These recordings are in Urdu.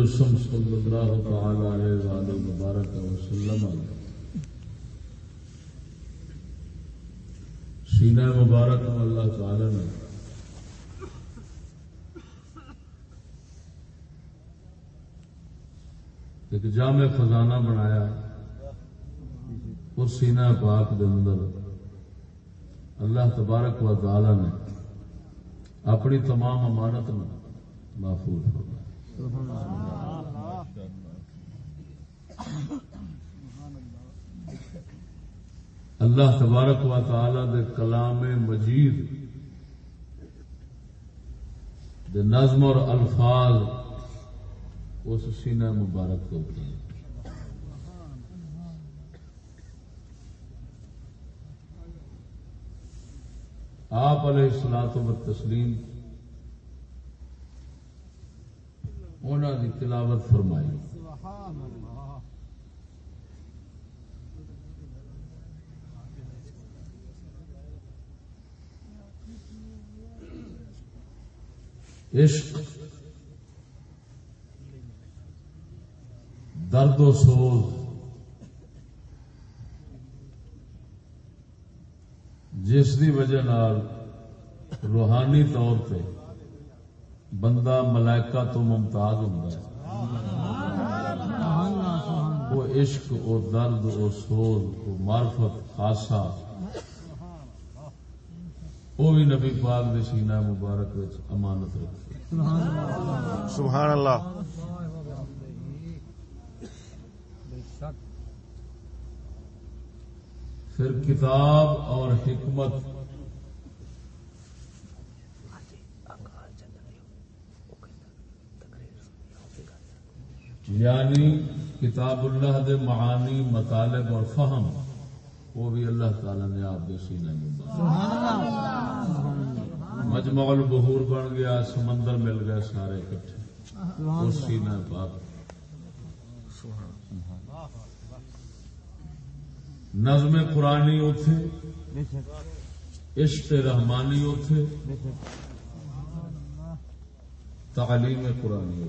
رسم صلی اللہ تعالی علیہ وآلہ مبارک وسلم سینہ مبارک میں اللہ تعالی نے۔ ایک جامع خزانہ بنایا۔ اس سینہ پاک دے اندر اللہ تبارک و تعالی نے اپنی تمام امانت میں محفوظ فرمایا اللہ تبارک و تعالی دے کلام مجید دے نظم اور الفاظ اس سینہ مبارک کو ہوتے آپ علیہ السلاط و تسلیم انہوں کی تلاوت فرمائی۔ عشق درد و سوز جس کی وجہ روحانی طور پہ بندہ ملائکہ تو ممتاز ہوں وہ عشق وہ درد وہ سوز وہ معرفت خاصا وہ بھی نبی پاک دے سینہ مبارک امانت رکھے سبحان اللہ۔ پھر کتاب اور حکمت یعنی کتاب اللہ دے معانی، مطالب اور فہم، وہ بھی اللہ تعالی نے آپ کے سینے میں مجمع بن گیا، سمندر مل گئے سارے اکٹھے۔ اس سینہ پاک۔ نظم قرآنی اتے عشق رحمانی اتے تعلیم قرآنی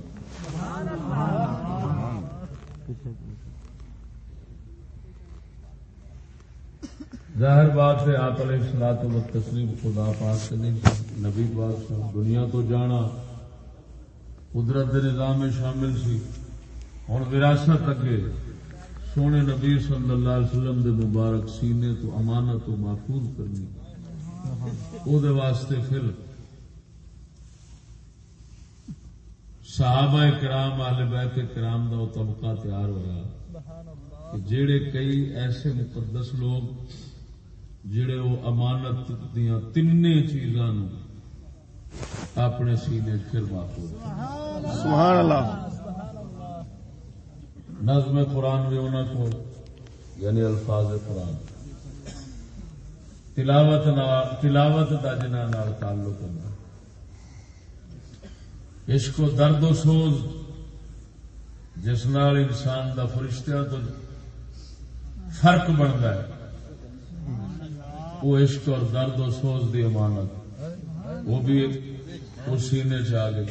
اتے ظاہر بات ہے، آپ علیہ السلاط و تسلیم خدا پاک سے نہیں نبی پاک سے دنیا تو جانا قدرت نظام میں شامل سی۔ ہوں وراثت اگے۔ سونے نبی صلی اللہ علیہ وسلم دے مبارک سینے تو امانت و محفوظ کرنی۔ او دے واسطے پھر صحابہ کرام آل بیت کرام دا وہ طبقہ تیار ہوا کہ جڑے کئی ایسے مقدس لوگ جڑے وہ امانت دیا تین چیزاں اپنے سینے پھر محفوظ سبحان اللہ۔ نظم قرآن بھی انہوں کو یعنی الفاظ قرآن۔ تلاوت تلاوت کا جنہ نال تعلق ہونا عشق و درد و سوز جس نال انسان دا فرشتہ تو فرق بنتا ہے۔ وہ عشق اور درد و سوز دی امانت۔ وہ بھی اس سینے چ آ گئی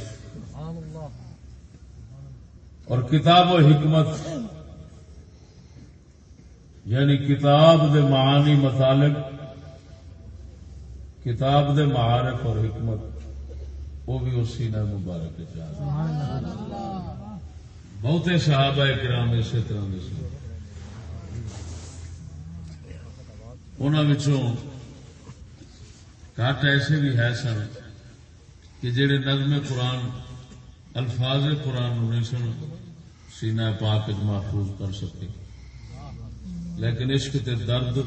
اور کتاب و حکمت یعنی کتاب دے معانی مطالب کتاب دے معارف اور حکمت۔ وہ بھی اس سینہ مبارک چاہ بہتے صحابہ کرام اسی طرح کے سن۔ انہوں کٹ ایسے بھی ہے سن کہ جڑے نظم قرآن الفاظ قرآن نہیں سن سینہ پاک محفوظ کر سکے لیکن عشق تے درد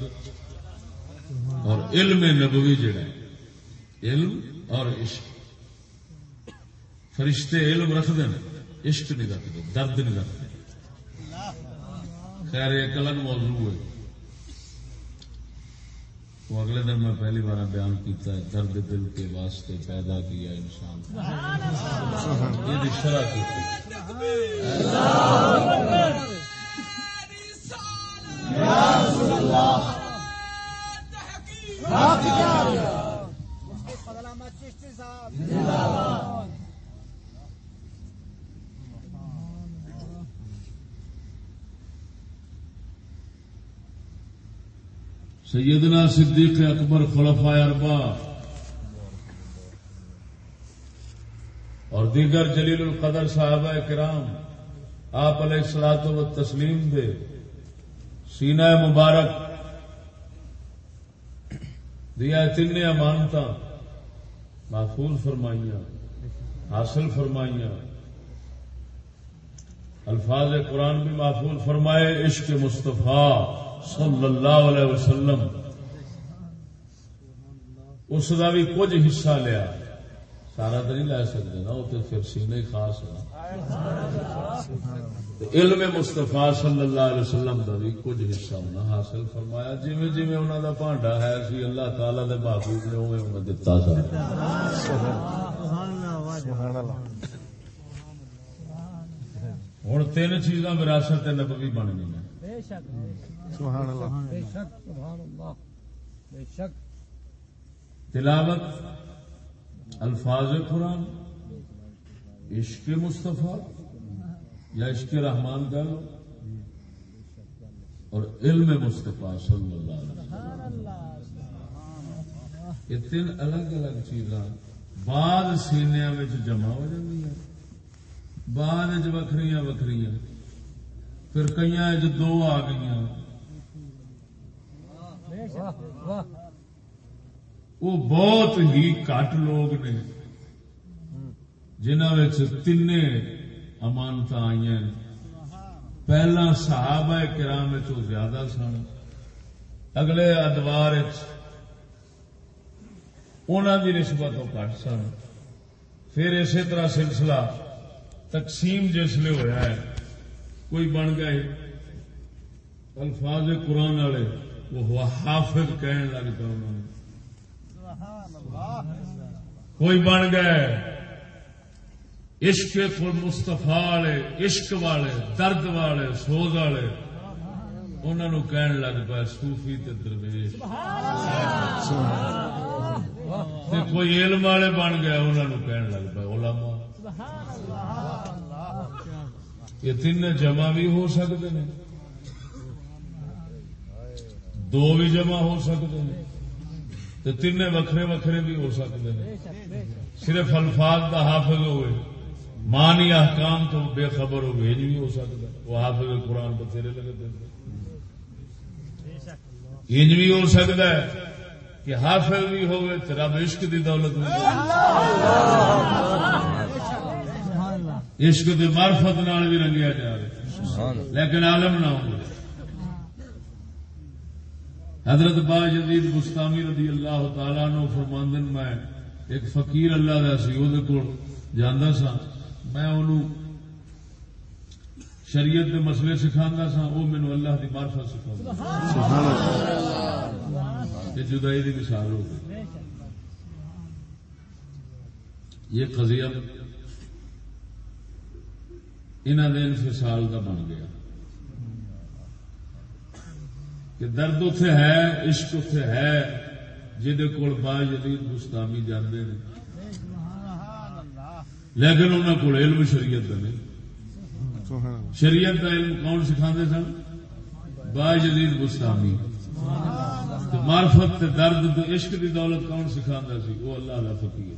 اور علم نبوی جڑا علم اور عشق۔ فرشتے علم رکھتے ہیں عشق نہیں رکھتے درد نہیں رکھتے خیر ایک الگ موضوع ہے وہ اگلے دن میں پہلی بار بیان کیتا ہے درد دل کے واسطے پیدا کیا انسان یہ شرح کی سیدنا صدیق اکبر خلفاء اربا اور دیگر جلیل القدر صاحبہ کرام آپ علیہ السلاط و تسلیم دے۔ سینہ مبارک دیا تین امانت محفوظ فرمائیاں، حاصل فرمائیاں۔ الفاظ قرآن بھی محفوظ فرمائے، عشق مصطفیٰ۔ صلی اللہ علیہ وسلم، اس کا بھی کچھ حصہ لیا۔ سارا تو نہیں لے سکتے نا، وہ تو پھر سینے خاص ہے علم مستفا صلی اللہ علیہ وسلم کا بھی کچھ حصہ انہیں حاصل فرمایا۔ جی جی انہوں کا بانڈا ہے سی اللہ تعالی دے محبوب نے اوے انہیں دتا ہوں تین چیزاں وراثت نبوی بن گئی سبحان اللہ۔ بے شک سبحان اللہ بے شک۔ تلاوت الفاظ قرآن عشق مصطفیٰ یا عشق رحمان کا لو اور علم مصطفیٰ صلی اللہ علیہ وسلم۔ یہ تین الگ الگ چیزاں بعد سینیا جمع ہو جاتی ہیں بعد وکری وکری پھر کئی دو آ گئی وہ بہت ہی کٹ لوگ نے جنہوں تین امانت آئی پہلا صحابہ کرام چ زیادہ سن۔ اگلے ادوار انہوں کی نسبت کٹ سن۔ پھر اسی طرح سلسلہ تقسیم جسے ہوا ہے۔ کوئی بن گئے، الفاظ قرآن والے، وہ حافظ کہنے لگ پا انہوں نے۔ کوئی بن گئے، عشق مستفا والے، عشق والے، درد والے، سوز والے، انہوں نے کہن لگ پا صوفی تے درویش۔ تے کوئی علم والے بن گئے، انہوں نے کہن لگ پا علماء۔ یہ تین جمع بھی ہو سکتے ہیں۔ دو بھی جمع ہو سکتے ہیں۔ تو تین وکھرے وکھرے بھی ہو سکتے ہیں۔ صرف الفاظ کا حافظ ہوئے۔ مانی احکام تو بے خبر ہو بھی ہو سکتا وہ حافظ قرآن بتھیرے لگتے انج بھی ہو سکتا ہے کہ حافظ بھی ہوئے رب عشق دی دولت بھی عشق کی معرفت نال بھی رنگیا جا رہا لیکن عالم نہ ہو حضرت با جدید گستامی رضی اللہ تعالی نو فرماندن میں ایک فقیر اللہ کا سی وہ کو جانا سا۔ میں انہوں شریعت کے مسئلے سکھا سا وہ مینو اللہ کی مارفت سکھا یہ جدائی کی مثال ہو گئی۔ یہ قضیہ انہوں نے انفصال کا بن گیا۔ کہ درد اتے ہے، عشق اتے ہے جہد کول با جدید گستامی جانے لیکن انہوں کو علم شریعت کا نہیں۔ شریعت کا علم کون سکھا سن؟ با جدید گستامی مارفت درد تو عشق کی دولت کون سکھا سی؟ وہ اللہ اللہ فقیر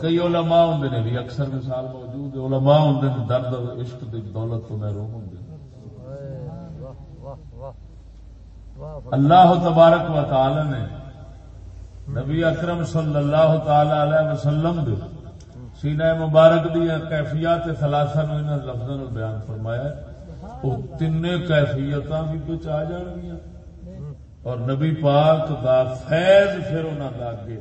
کئی علماء ہوں نے بھی، اکثر مثال موجود ہے، علماء ہوں نے درد عشق کی دولت تو محروم ہوں اللہ تبارک و تعالی نے نبی اکرم صلی اللہ تعالی علیہ وسلم دے سینہ مبارک دی کیفیات ثلاثہ نو انہاں لفظاں نال بیان فرمایا وہ تین کیفیت بھی بچ آ جان گیا اور نبی پاک دا فیض پھر انہاں دا اگے۔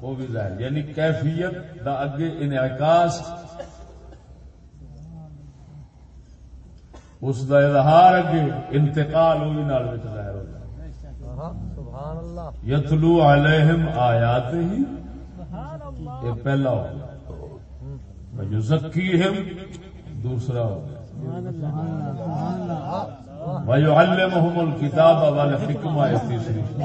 وہ بھی ظاہر یعنی کیفیت دا اگے انعکاس اس دا اظہار اگے انتقال وہ بھی نال وچ ظاہر ہو جائے۔ سبحان اللہ۔ یتلو علیہم آیات ہی یہ پہلا ہو گیا۔ یزکیہم دوسرا ہو گیا۔ وَيُعَلِّمُهُمُ الْكِتَابَ وَالْحِكْمَةَ یہ تیسری۔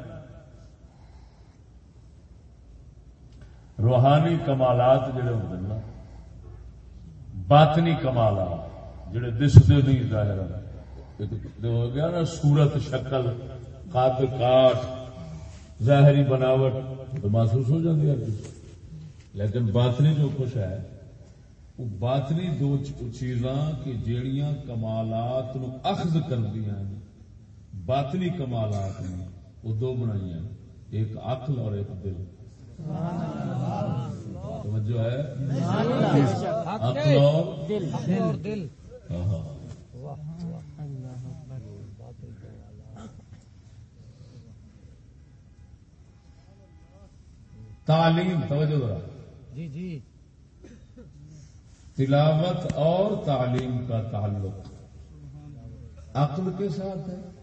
روحانی کمالات جڑے ہوتے نا، باطنی کمالات جڑے دستے نہیں ظاہر ہو گیا نا، صورت، شکل، قد کاٹ ظاہری بناوٹ، تو محسوس ہو جاتی ہے۔ لیکن باطنی جو کچھ ہے، وہ باطنی دو چیزاں کہ جیڑیاں کمالات نو اخذ کردیاں ہیں۔ باطنی کمالات نے وہ دو بنائی ہیں، ایک عقل اور ایک دل۔ توجہ ہے؟ دل دل ہاں تعلیم توجہ ذرا۔ جی جی۔ تلاوت اور تعلیم کا تعلق عقل کے ساتھ ہے۔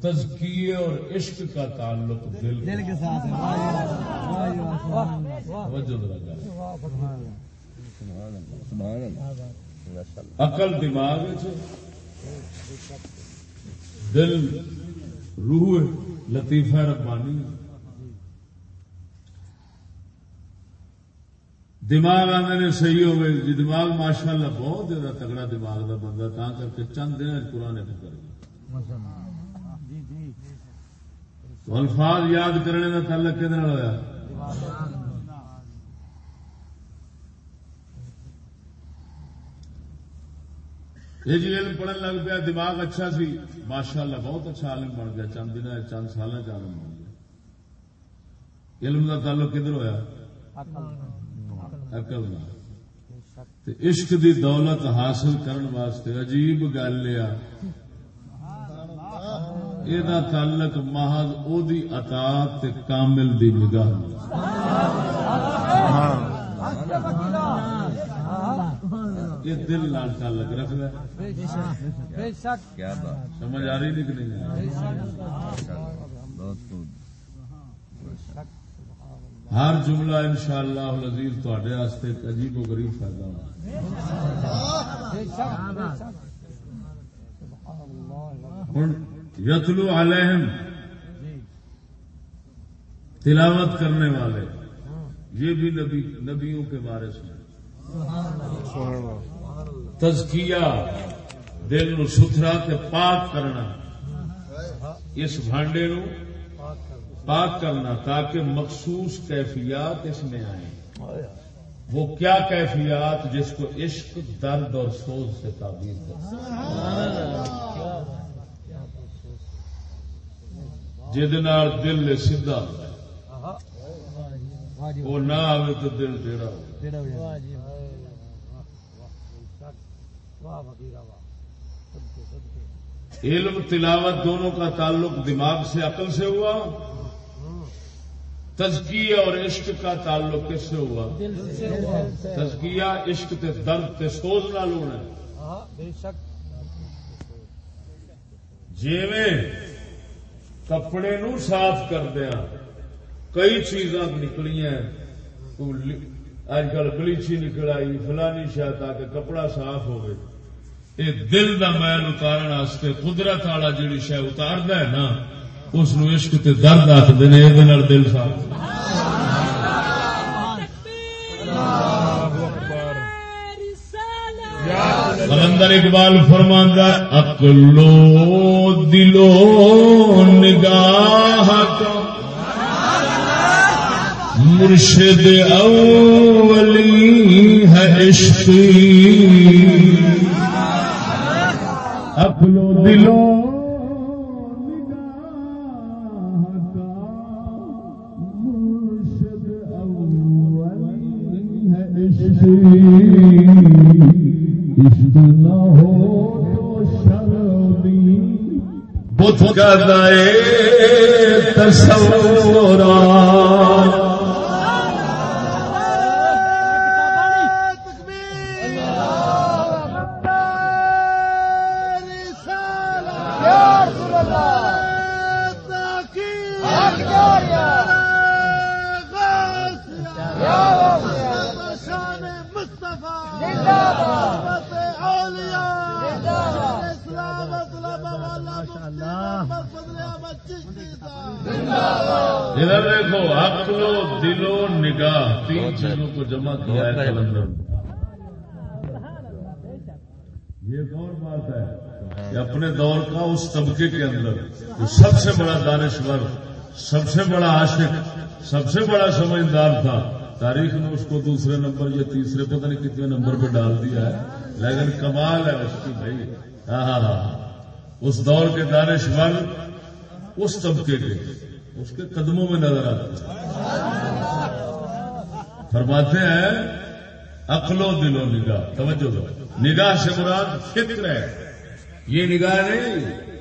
تزکیے اور عشق کا تعلق دل کے ساتھ عقل دماغ وچ دل روح لطیفہ ربانی دماغ آنے نے صحیح ہوئے۔ جی دماغ ماشاء اللہ بہت زیادہ تگڑا دماغ دا بندہ تا کر کے چند دن پرانے کر گیا تو الفاظ یاد کرنے کا تعلق کہنے ہوا یہ جی علم پڑھن لگ پیا، دماغ اچھا سی۔ ماشاء اللہ بہت اچھا عالم بن گیا، چند دن چند سال عالم بن گیا۔ علم کا تعلق کدھر ہوا عقل عشق دی دولت حاصل کرن واسطے عجیب گل آ یہ تعلق محض او دی اطاعت کامل دی نگاہ یہ دل نال تعلق رکھدا ہے بے شک کیا بات سمجھ آ رہی نہیں کہ نہیں ہر جملہ انشاءاللہ العزیز تواڈے واسطے ایک عجیب و غریب فائدہ ہونا بے ہن یتلو علیہم جی۔ تلاوت کرنے والے۔ یہ بھی نبی نبیوں کے بارے ہیں۔ تزکیہ دل نو ستھرا تے پاک کرنا۔ اس بھانڈے نو پاک کرنا۔ تاکہ مخصوص کیفیات اس میں آئیں۔ وہ کیا کیفیات جس کو عشق درد اور سوز سے تعبیر کر جہد دل سیدھا وہ نہ آئے تو دل علم تلاوت دونوں کا تعلق دماغ سے عقل سے ہوا۔ تزکیہ اور عشق کا تعلق کس سے ہوا؟ تزکیہ عشق تے درد تے سوز نال ہونا ہے۔ بے شک۔ جیویں کپڑے نو صاف کردیا کئی چیزاں نکلیاں۔ اج کل بلیچی نکل آئی، فلانی شاید تاکہ کپڑا صاف ہوئے۔ اے دل دا میل اتارن واسطے قدرت والا جیڑی شہ اتاردا ہے نا، اس نو عشق تے درد آخر دل صاف۔ کلندر اقبال فرماندہ اکلو دلو نگاہ مرشد اولی ہے عشق اکلو کا دائے سے بڑا عاشق، سب سے بڑا سمجھدار تھا۔ تاریخ نے اس کو دوسرے نمبر یا تیسرے پتہ نہیں کتنے نمبر پہ ڈال دیا ہے، لیکن کمال ہے اس کی بھائی۔ ہاں ہاں ہاں, ہاں۔ اس دور کے دانشور اس طبقے کے، اس کے قدموں میں نظر آتے ہیں۔ فرماتے ہیں، عقل و دل و نگاہ، توجہ دو۔ نگاہ سے مراد فکر ہے۔ یہ نگاہ نہیں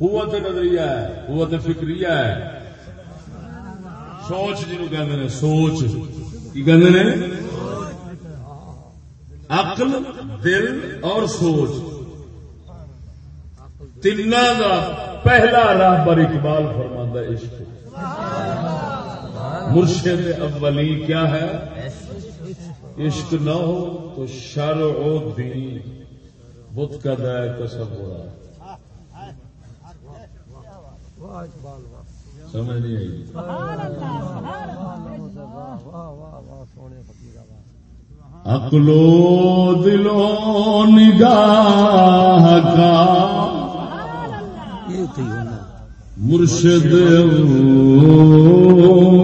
قوت نظریہ ہے، قوت فکریہ ہے۔ سوچ جنہوں کہتے ہیں سوچ۔ کی کہتے ہیں عقل، دل اور سوچ۔ تین کا پہلا راہ پر اقبال فرماندہ عشق۔ مرشد اولی کیا ہے؟ عشق نہ ہو تو شر و دین بت کا دائر کسب ہو رہا واہ اقبال واہ سمجھ نہیں آئی۔ واہ واہ واہ واہ سونے فقیر واہ عقلو دلو نگاہ کا۔ مرشد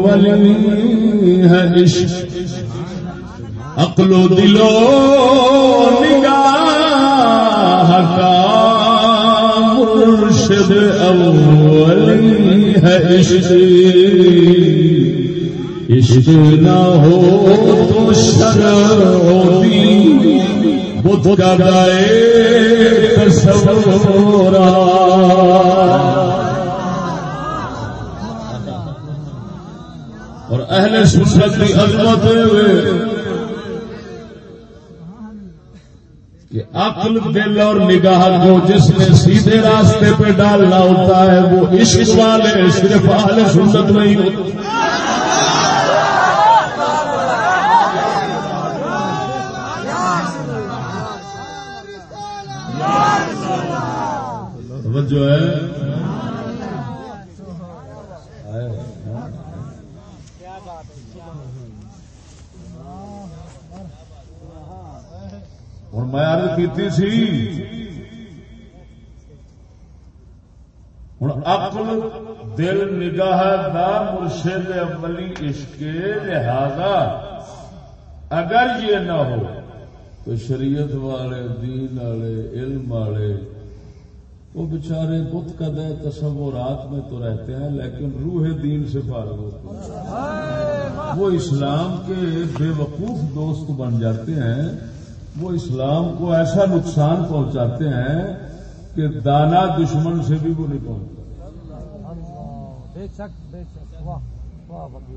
ولی ہے عشق۔ عقل و دلو نگاہ کا۔ مرشد اولی ہے عشق عشق نہ ہو تو شروعی بدھ کا گائے تصورا اور اہل سنت کی عظمت۔ کہ عقل دل اور نگاہ کو جس نے سیدھے راستے پہ ڈالنا ہوتا ہے، وہ عشق والے، صرف اہل سنت نہیں۔ ہوتے جو ہے ہوں میں عرض کی سی ہوں عقل دل نگاہ دا مرشد اولی عشق لہذا اگر یہ نہ ہو تو شریعت والے دین والے علم والے وہ بیچارے بت کا دے تصورات میں تو رہتے ہیں لیکن روح دین سے فارغ ہوتے ہیں وہ اسلام کے بے وقوف دوست بن جاتے ہیں وہ اسلام کو ایسا نقصان پہنچاتے ہیں کہ دانا دشمن سے بھی وہ نہیں پہنچتا۔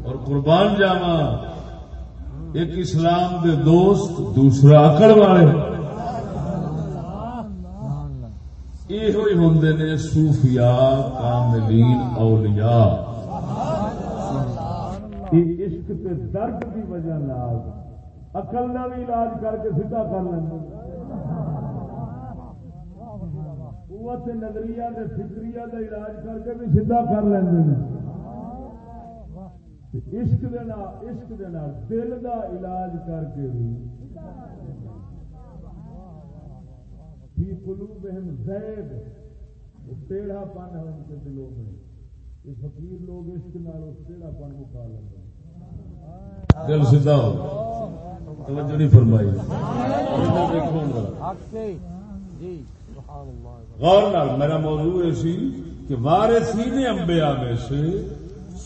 اور قربان جاوا ایک اسلام کے دوست دوسرا اکڑ والے۔ یہ ہوں نے صوفیاء، کاملین، اولیاء۔ عشق کے درد کی وجہ نال اقل کا بھی علاج کر کے سیدھا کر لیں قوت نظریہ دے فکریہ کا علاج کر کے بھی سیدھا کر لیں عشق دے نال عشق دے نال دل دا علاج کر کے بھی۔ فی قلوبہم زید ٹیڑھا پن ہے ان کے دلوں میں۔ یہ فقیر لوگ عشق نال ٹیڑھا پن کو کھا دل سیدھا ہو۔ توجہ نہیں فرمائی۔ غور نال، میرا موضوع یہ سی کہ وارثین انبیاء میں سے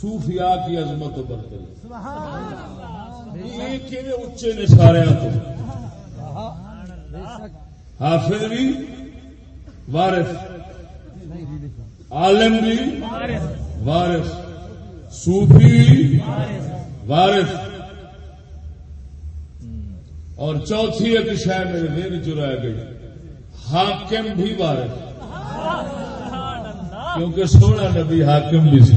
صوفیاء کی عظمت و برتری یہ کہ اچے نے سارے کو حافظ بھی وارث۔ عالم بھی وارث۔ صوفی وارث۔ اور چوتھی ایک شہ میرے دین چرا گئی۔ حاکم بھی وارث۔ کیونکہ سونا نبی حاکم بھی سی۔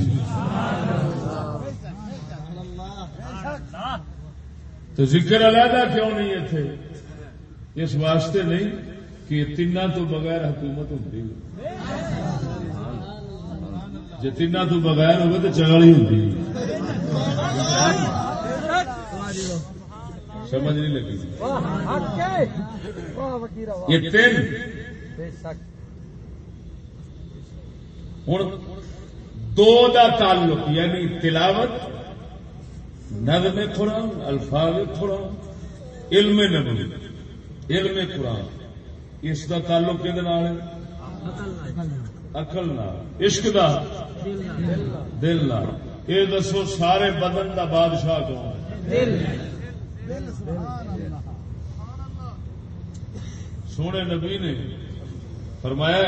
تو ذکر علیحدہ کیوں نہیں ہے تھے اس واسطے نہیں کہ تین تو بغیر حکومت ہوتی جی تین تو بغیر ہوگی تو چگل ہی ہوتی سمجھ نہیں لگی واہ یہ تین۔ ہوں دو دا تعلق یعنی تلاوت نظم قرآن الفاظ قرآن علم نبوی۔ علم قرآن۔ اس دا تعلق کہ اقل نال۔ عشق دا۔ دل نال۔ یہ دسو سارے بدن دا بادشاہ کون ہے؟ سونے نبی نے فرمایا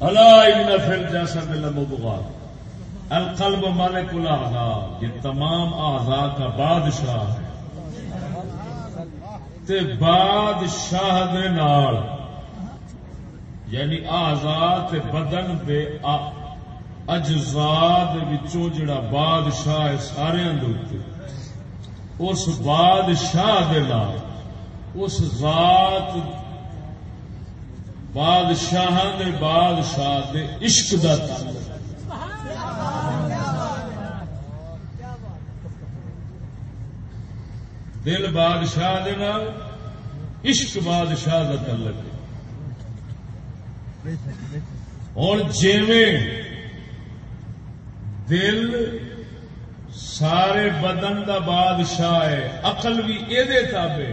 اللہ فل جیسا ملا مبغا القلب مالک الاعضاء یہ تمام اعضاء کا بادشاہ ہے تے بادشاہ دے نال یعنی تے بدن دے آ- اجزاء دے وچوں جڑا بادشاہ ہے سارے دے اس بادشاہ دے نال، اس ذات بادشاہ دے بادشاہ دے عشق دا تعلق۔ دل بادشاہ دے نال، عشق بادشاہ دا تعلق ہے۔ اور جیویں دل سارے بدن دا بادشاہ ہے، عقل بھی یہ تابے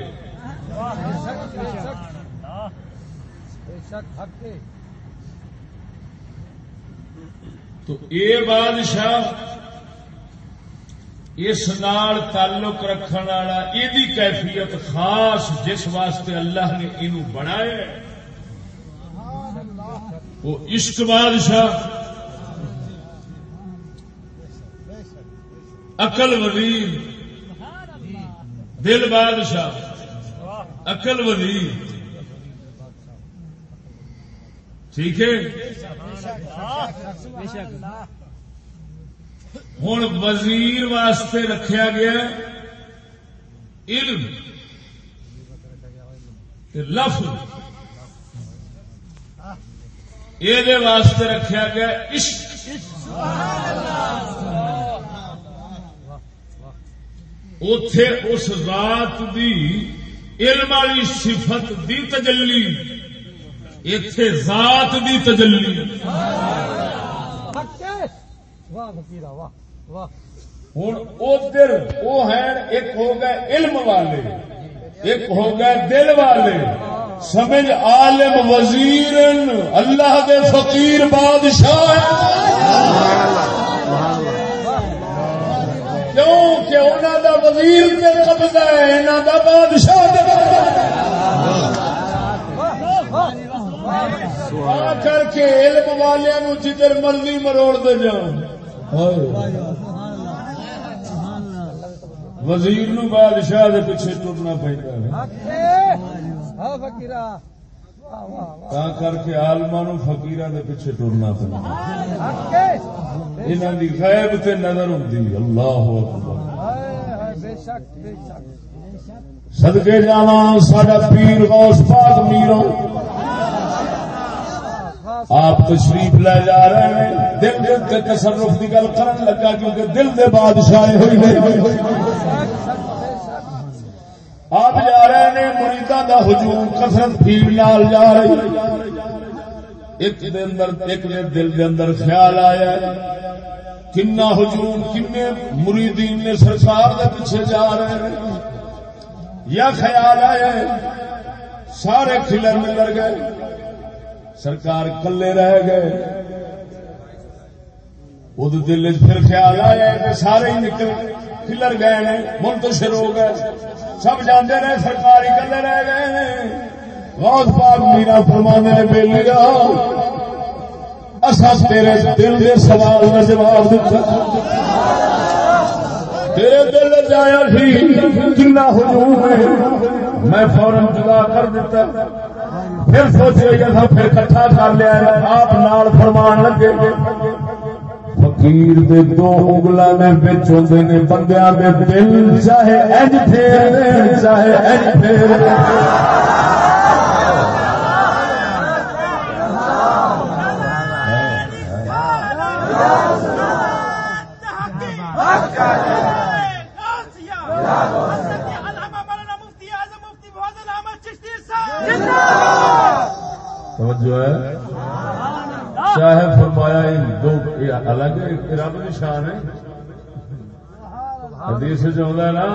تو اے بادشاہ، اس نال تعلق رکھنے والا یہ کیفیت خاص جس واسطے اللہ نے انہوں بنایا وہ عشق بادشاہ عقل وزیر دل بادشاہ۔ عقل وزیر ٹھیک ہے؟ ہوں وزیر واسطے رکھیا گیا علم لفظ۔ یہ واسطے رکھیا گیا عشق۔ اتے اس ذات دی علم والی صفت دی تجلی اتے ذات دی تجلی۔ ہوں ادھر وہ ہیں، ایک ہو گئے علم والے، ایک ہو گئے دل والے۔ سمجھ عالم وزیر اللہ دے فقیر بادشاہ کیوں کہ انہوں دا وزیر تے قبضہ ہے انہوں دا بادشاہ دے قبضہ ہے۔ کر کے علم والوں جدھر مرضی مروڑ دے جاؤ وزیر نو بادشاہ دے پیچھے ٹرنا پہنتا تا کر کے آلما نو فقیران دے پیچھے ٹرنا پہنتا حق ہے غیب تے نظر ہوندی اللہ اکبر جانا ساڈا پیر غوث پاک میروں آپ تشریف لے جا رہے ہیں دل دل کے تصرف کی گل کرن لگا کیونکہ دل دے بادشاہ ہوئی نہیں آپ جا رہے ہیں مریداں دا ہجوم، کثرت بھیڑ نال جا رہی۔ ایک دے اندر، ایک دے دل دے اندر خیال آیا ہے۔ کنا ہجوم، کنے مریدین نے سرکار دے پیچھے جا رہے ہیں۔ یا خیال آیا ہے، سارے کھلر ملر گئے۔ سرکار کلے رہ گئے۔ وہ دل پھر خیال آیا ہے کہ سارے ہی نکل، کھلر گئے نے منتشر ہو گئے۔ سب جانے رہے سرکار ہی کلے رہ گئے نے۔ غوث پاک میرا فرمانے نے بے لیا اصا تیرے دل کے سوال کا جواب دیتا تیرے دل جایا سی، کنا ہجوم ہے میں فورن جدا کر دیتا پھر سوچے کہ تھا پھر کٹھا کر لیا آپ نال فرمان لگے۔ فقیر دے دو اگلا نے بچ ہوندے نے بندیاں دے دل چاہے اج پھیر چاہے اج پھیر غوثیہ حضرت علامہ مولانا مفتی اعظم مفتی فاضل احمد چشتی صاحب ہے فرمایا ان دو الگ رب کی شان ہے۔ حدیث جو ہے نا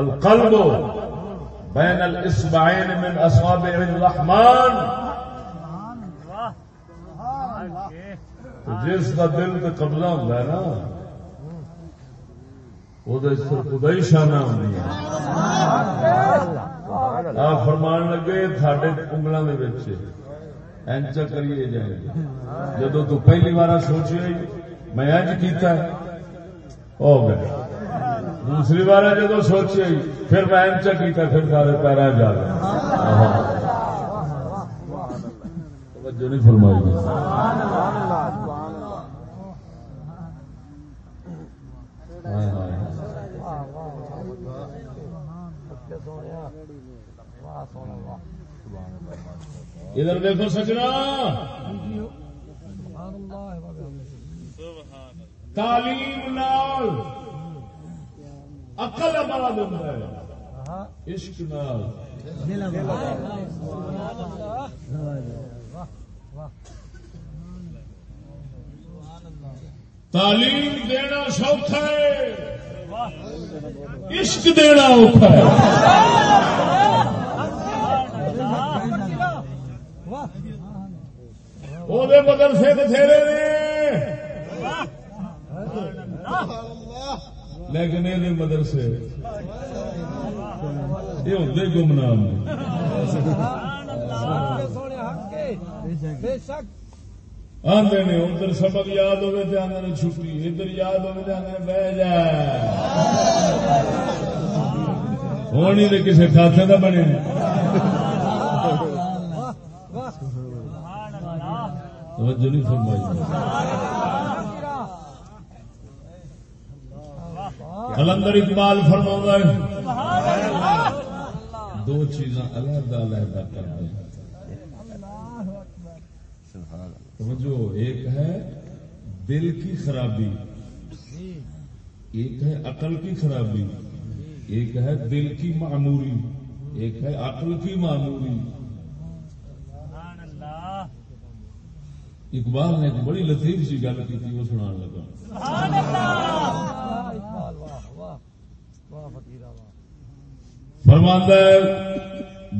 القلب بین الاسبعین من اصابع الرحمن۔ جس کا دل تے قبضہ ہوتا ہے نا وہ خدا ہی شانہ ہے آپ فرمان لگے تھاڈے انگلوں کے بچ کریے جائیں گے جدو تو پہلی بار سوچی میں اینج کیتا ہے ہو گیا دوسری بار جدو سوچی پھر میں اینچ کیتا پھر سارے پیرا جا گئے توجہ نہیں فرمائی ہائے ہائے ادھر دیکھو سجنا۔ تعلیم نال عقل آباد ہوتا ہے۔ عشق نال۔ تعلیم دینا سوکھا ہے۔ عشق دینا اوکھا ہے۔ وہ مدرسے بتھیرے نے لیکن یہ مدرسے یہ ہوتے گمنام آدھے نے ادھر سبق یاد ہوئے تو آدھے نے چھٹی ادھر یاد ہوئے تو آدھے بہ جا ہونی تو کسی کھاتے کا بنے توجہ نہیں فرمائی۔ کلندر اقبال فرما ہے دو چیزاں علیحدہ علیحدہ کر دیں۔ توجہ، ایک ہے دل کی خرابی، ایک ہے عقل کی خرابی، ایک ہے دل کی معموری ایک ہے عقل کی معموری اقبال نے ایک بڑی لطیف سی گل کی وہ سنا لگا۔ اقبال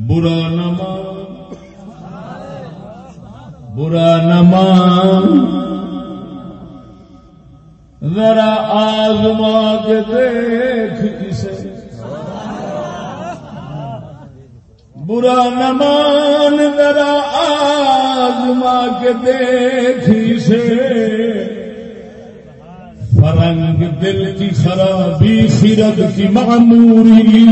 برا نما برا نما ذرا آزما کے دیکھ اسے۔ برا نمان ذرا آزما کے دیکھ اسے فرنگ دل کی خرابی خرد کی معموری۔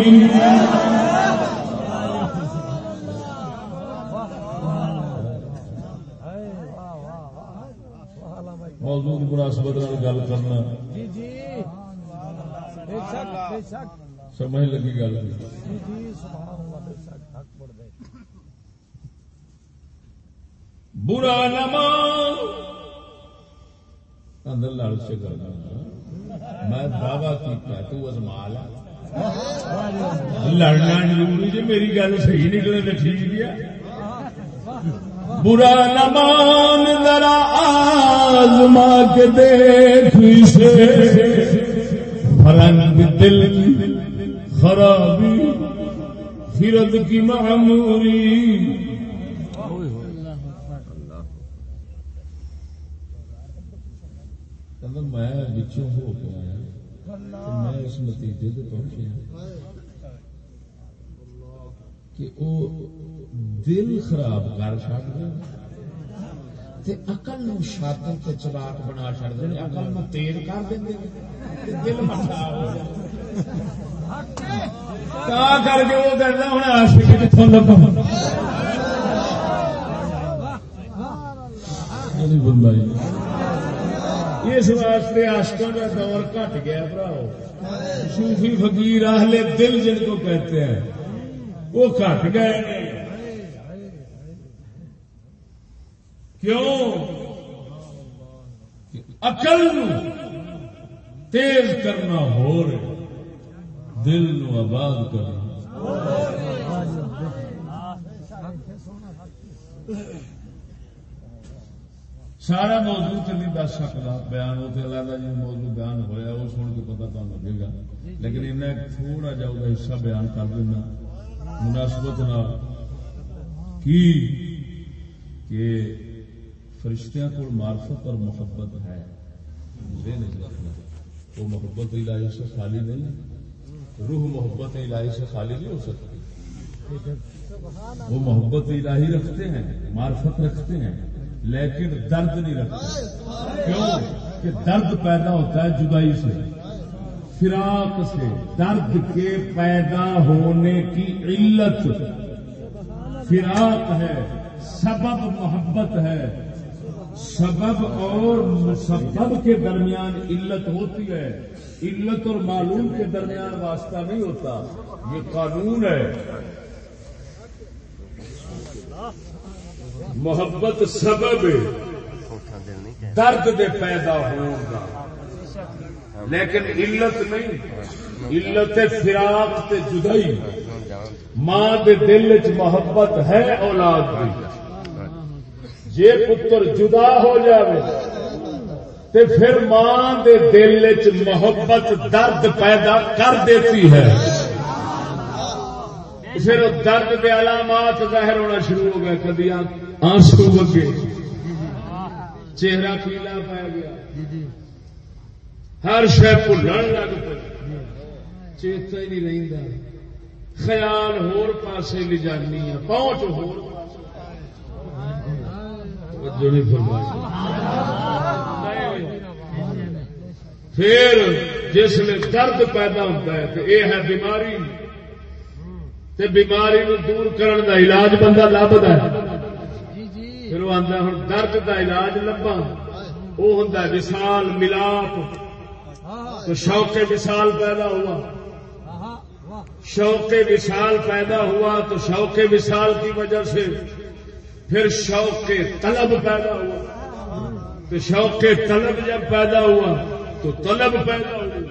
موضوع مناسبت گل کرنا۔ جی جی۔ سمجھ لگی گل۔ برا نما اندر لڑ سے کرنا میں دعوی کیتا تو ازمال لڑنا ضروری جی میری گل صحیح نکلے تو ٹھیک گیا برا نمان ذرا آزما کے دیکھ اسے۔ فرنگ دل خرابی خرد کی معموری میں بچوں ہو کے آیا میں اس نتیجے سے پہنچیا کہ وہ دل خراب کر چڑ تے عقل نو شاطر تے چلاک بنا چھڑ دے عقل نو تیز کر دیں دل مٹا ہو تا کر کے وہ کہتا ہوں کتوں بندائی اس واسطے آشکوں کا دور گٹ گیا براؤ صوفی فقیر اہل دل جن کو کہتے ہیں وہ گٹ گئے کیوں اقل تیز کرنا ہو رہے دل نو آباد کرنا سارا موضوع تو نہیں دس سکتا بیان وہ تو علیحدہ جی موضوع بیان ہوا وہ سن کے پتا تمہیں لگے گا۔ لیکن انہیں تھوڑا جا وہ حصہ بیان کر دینا، مناسبت نال۔ کی؟ کہ فرشتیاں کو معرفت اور محبت ہے۔ وہ محبت الہی سے خالی نہیں روح محبت الہی سے خالی نہیں ہو سکتی۔ وہ محبت الہی رکھتے ہیں، معرفت رکھتے ہیں، لیکن درد نہیں رکھتے۔ کیوں؟ کہ درد پیدا ہوتا ہے جدائی سے۔ فراق سے۔ درد کے پیدا ہونے کی علت۔ فراق ہے، سبب محبت ہے۔ سبب اور مسبب کے درمیان علت ہوتی ہے۔ علت اور معلوم کے درمیان واسطہ نہیں ہوتا، یہ قانون ہے۔ محبت سبب درد دے پیدا ہوگا لیکن علت نہیں، علت فراق تے جدائی۔ ماں دے دل چ محبت ہے اولاد دی۔ جے پتر جدا ہو جاوے تے پھر ماں دے دل چ محبت، درد پیدا کر دیتی ہے۔ پھر درد کے علامات ظاہر ہونا شروع ہو گیا کدی آنسو بگے چہرہ پیلا پی گیا۔ ہر شہ بھولن لگ پی چیتا ہی نہیں رہتا خیال ہور پاسے لے جانی ہے، پہنچ ہور توجہ نہیں فرمائی۔ پھر جس میں درد پیدا ہوتا ہے تو یہ ہے بیماری۔ تے بیماری نو دور کرن دا علاج بندہ لبد ہے۔ پھر وہ آتا ہوں درد دا علاج لبا وہ ہوں وسال ملاپ۔ تو شوق وسال پیدا ہوا۔ شوق وسال پیدا ہوا تو شوق وسال کی وجہ سے پھر شوق طلب پیدا ہوا۔ تو شوق طلب جب پیدا ہوا تو طلب پیدا ہوئی۔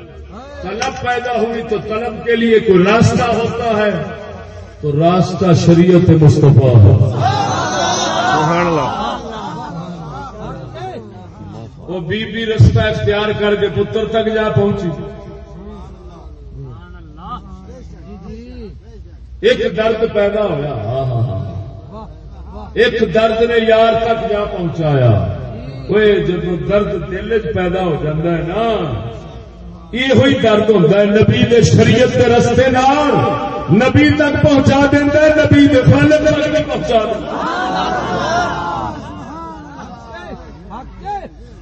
طلب پیدا ہوئی تو طلب کے لیے کوئی راستہ ہوتا ہے۔ تو راستہ شریعت مصطفیٰ ہے۔ وہ بی بی رستہ اختیار کر کے پتر تک جا پہنچی۔ ایک درد پیدا ہوا ہاں،, ہاں ہاں ہاں۔ ایک درد نے یار تک جا پہنچایا۔ وہ جب درد دل چ پیدا ہو جاتا ہے نا یہ درد ہوتا ہے نبی دے شریعت کے رستے نال نبی تک پہنچا دینا نبی دے فل تک پہنچا دینا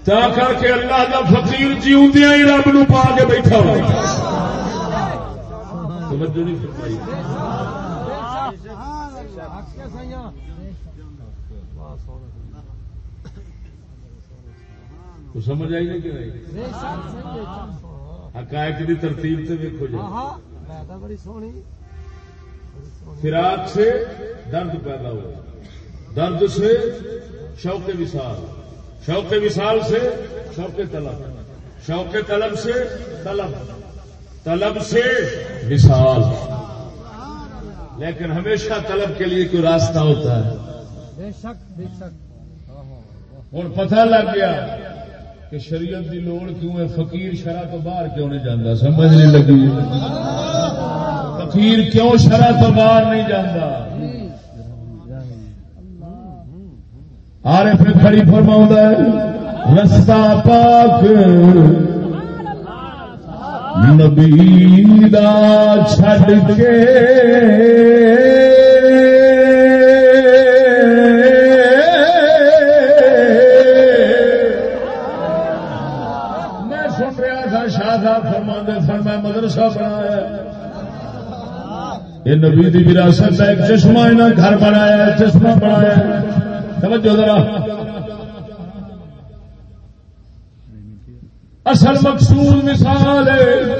تا کر کے اللہ دا فقیر جیوندیا ہی رب نو پا کے بیٹھا ہوا توجہ نہیں فرمائی تو سمجھ آئی نہیں کہ نہیں؟ حقائق کی ترتیب سے دیکھو جی بڑی سونی۔ فراق سے درد پیدا ہوا۔ درد سے شوق وصال۔ شوق وصال سے شوق طلب۔ شوق طلب سے طلب۔ طلب سے وصال۔ لیکن ہمیشہ طلب کے لیے کوئی راستہ ہوتا ہے۔ بے شک بے شک۔ ہوں پتہ لگ گیا۔ کہ شریعت دی لوڑ کیوں ہے؟ فقیر شرح تو باہر کیوں نہیں جانا سمجھ نہیں لگی۔ فقیر کیوں شرح تو باہر نہیں جانا آرے پھر کھڑی فرماؤں ہے، رستہ پاک۔ نبی دا چھڈ کے میں مدرسہ بنایا یہ نبی دی وراثت کا ایک چشمہ انہیں گھر بنایا ہے چشمہ بنایا ہے۔ توجہ ذرا۔ اصل مقصود مثال ہے۔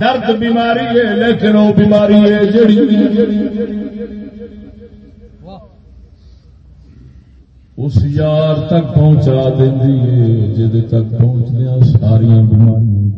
درد بیماری ہے، لیکن وہ بیماری ہے جڑی اس یار تک پہنچا دینی ہے جہد تک پہنچدیا ساریا بیماریاں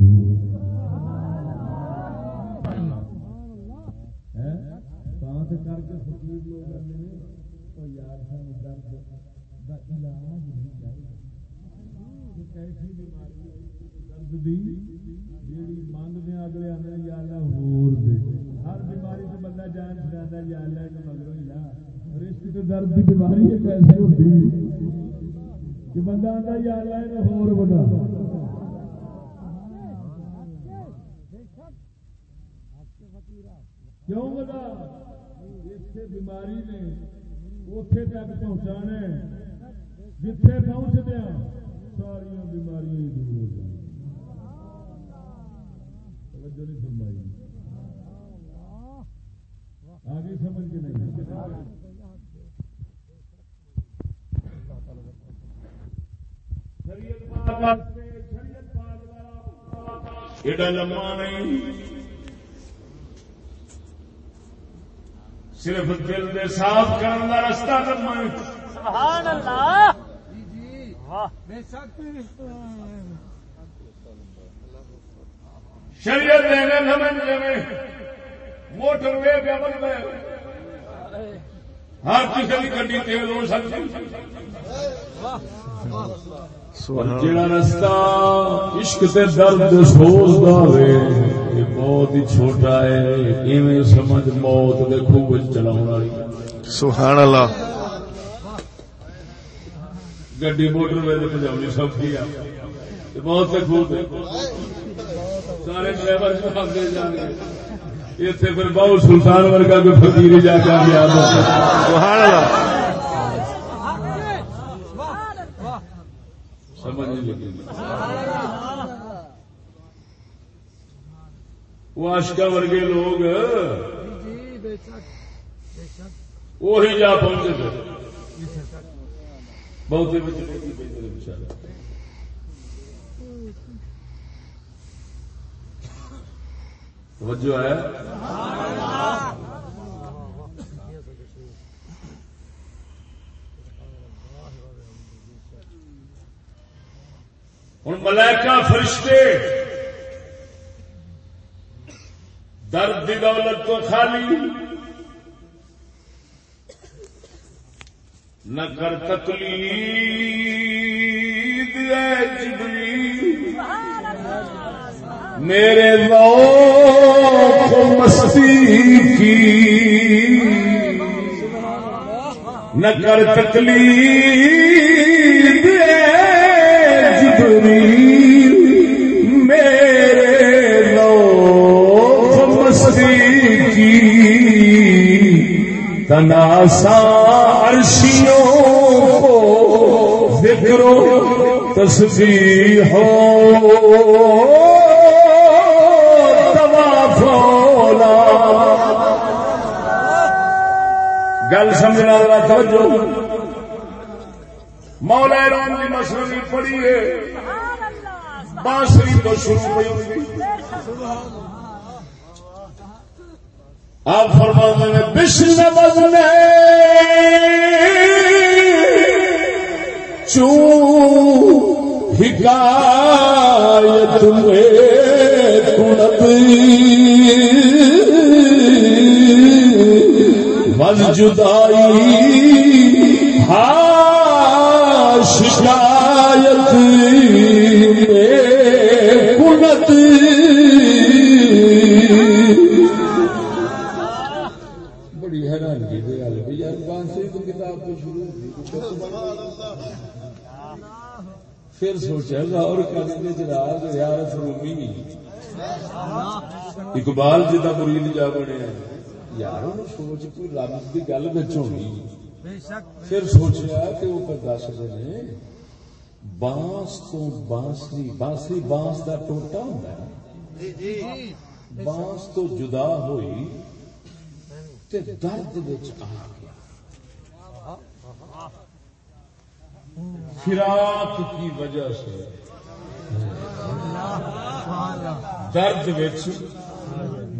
اگلے یا اللہ ہور دے۔ ہر بیماری سے بندہ جان چھڑاندا یا اللہ نے مگروں درد دی بیماری ایک ایسی ہوتی بندہ آندا یا اللہ نے ہور بتا کیوں بتا اسے بیماری نے اوتھے تک پہنچانا ہے، جتھے پہنچ دیا ہاں، ساری بیماریاں دور ہو جائیں توجہ نہیں فرمائی۔ آگے سمجھ کے نہیں۔ ایڈا لمبا نہیں صرف دل دے صاف کرنے کا رستہ لمبا ہے۔ سبحان اللہ۔ شریعت دینے سمجھ میں موٹر وے پہ بن گئے ہر کسی کی گڈی تیل ہو سکتی۔ جڑا رستہ عشق تے درد سوز دا وے یہ بہت ہی چھوٹا ہے ایویں سمجھ موت دے خوب چلاؤ والی۔ سبحان اللہ۔ گڈی موٹر وے سوکھی آ موت سے خوب سارے ڈرائیور چلاتے جان گے اتنے پھر بہو سلطان ورگا کوئی فقیر جا کے آ سبحان اللہ۔ سمجھ نہیں لگی وہ آشکا ورگے لوگ وہی جا پہنچے تھے۔ بہت بچارے۔ توجہ ہے؟ ہوں ملائکہ فرشتے درد دی دولت تو خالی نہ کر تقلید اے جبریل۔ میرے ذوق مستی کی۔ نہ کر تقلید تناسا عرشیوں کو ذکر و تسبیح ہو۔ گل سمجھنا توجہ۔ مولا رام کی مسئلہ پڑھی ہے۔ بانسری تو شروع ہوئی۔ ہوئی آپ فرما نے بشن بزنے چو حکایت میں بز جدائی ہاں۔ کنت بڑی حیرانگی کی گل ہے یار بانسری تو کتاب تو شروع ہوئی پھر سوچا غور کرنے جناب ریاض رومی اقبال جی کا مرید جا بنے یار سوچ کوئی رب کی گل بچ ہونی۔ بے شک پھر سوچا کہ وہ دس دے بانس تو بانسری بانسری بانس کا ٹوٹا ہوں بانس تو جدا ہوئی تے درد آ گیا فراق کی وجہ سے درد وچ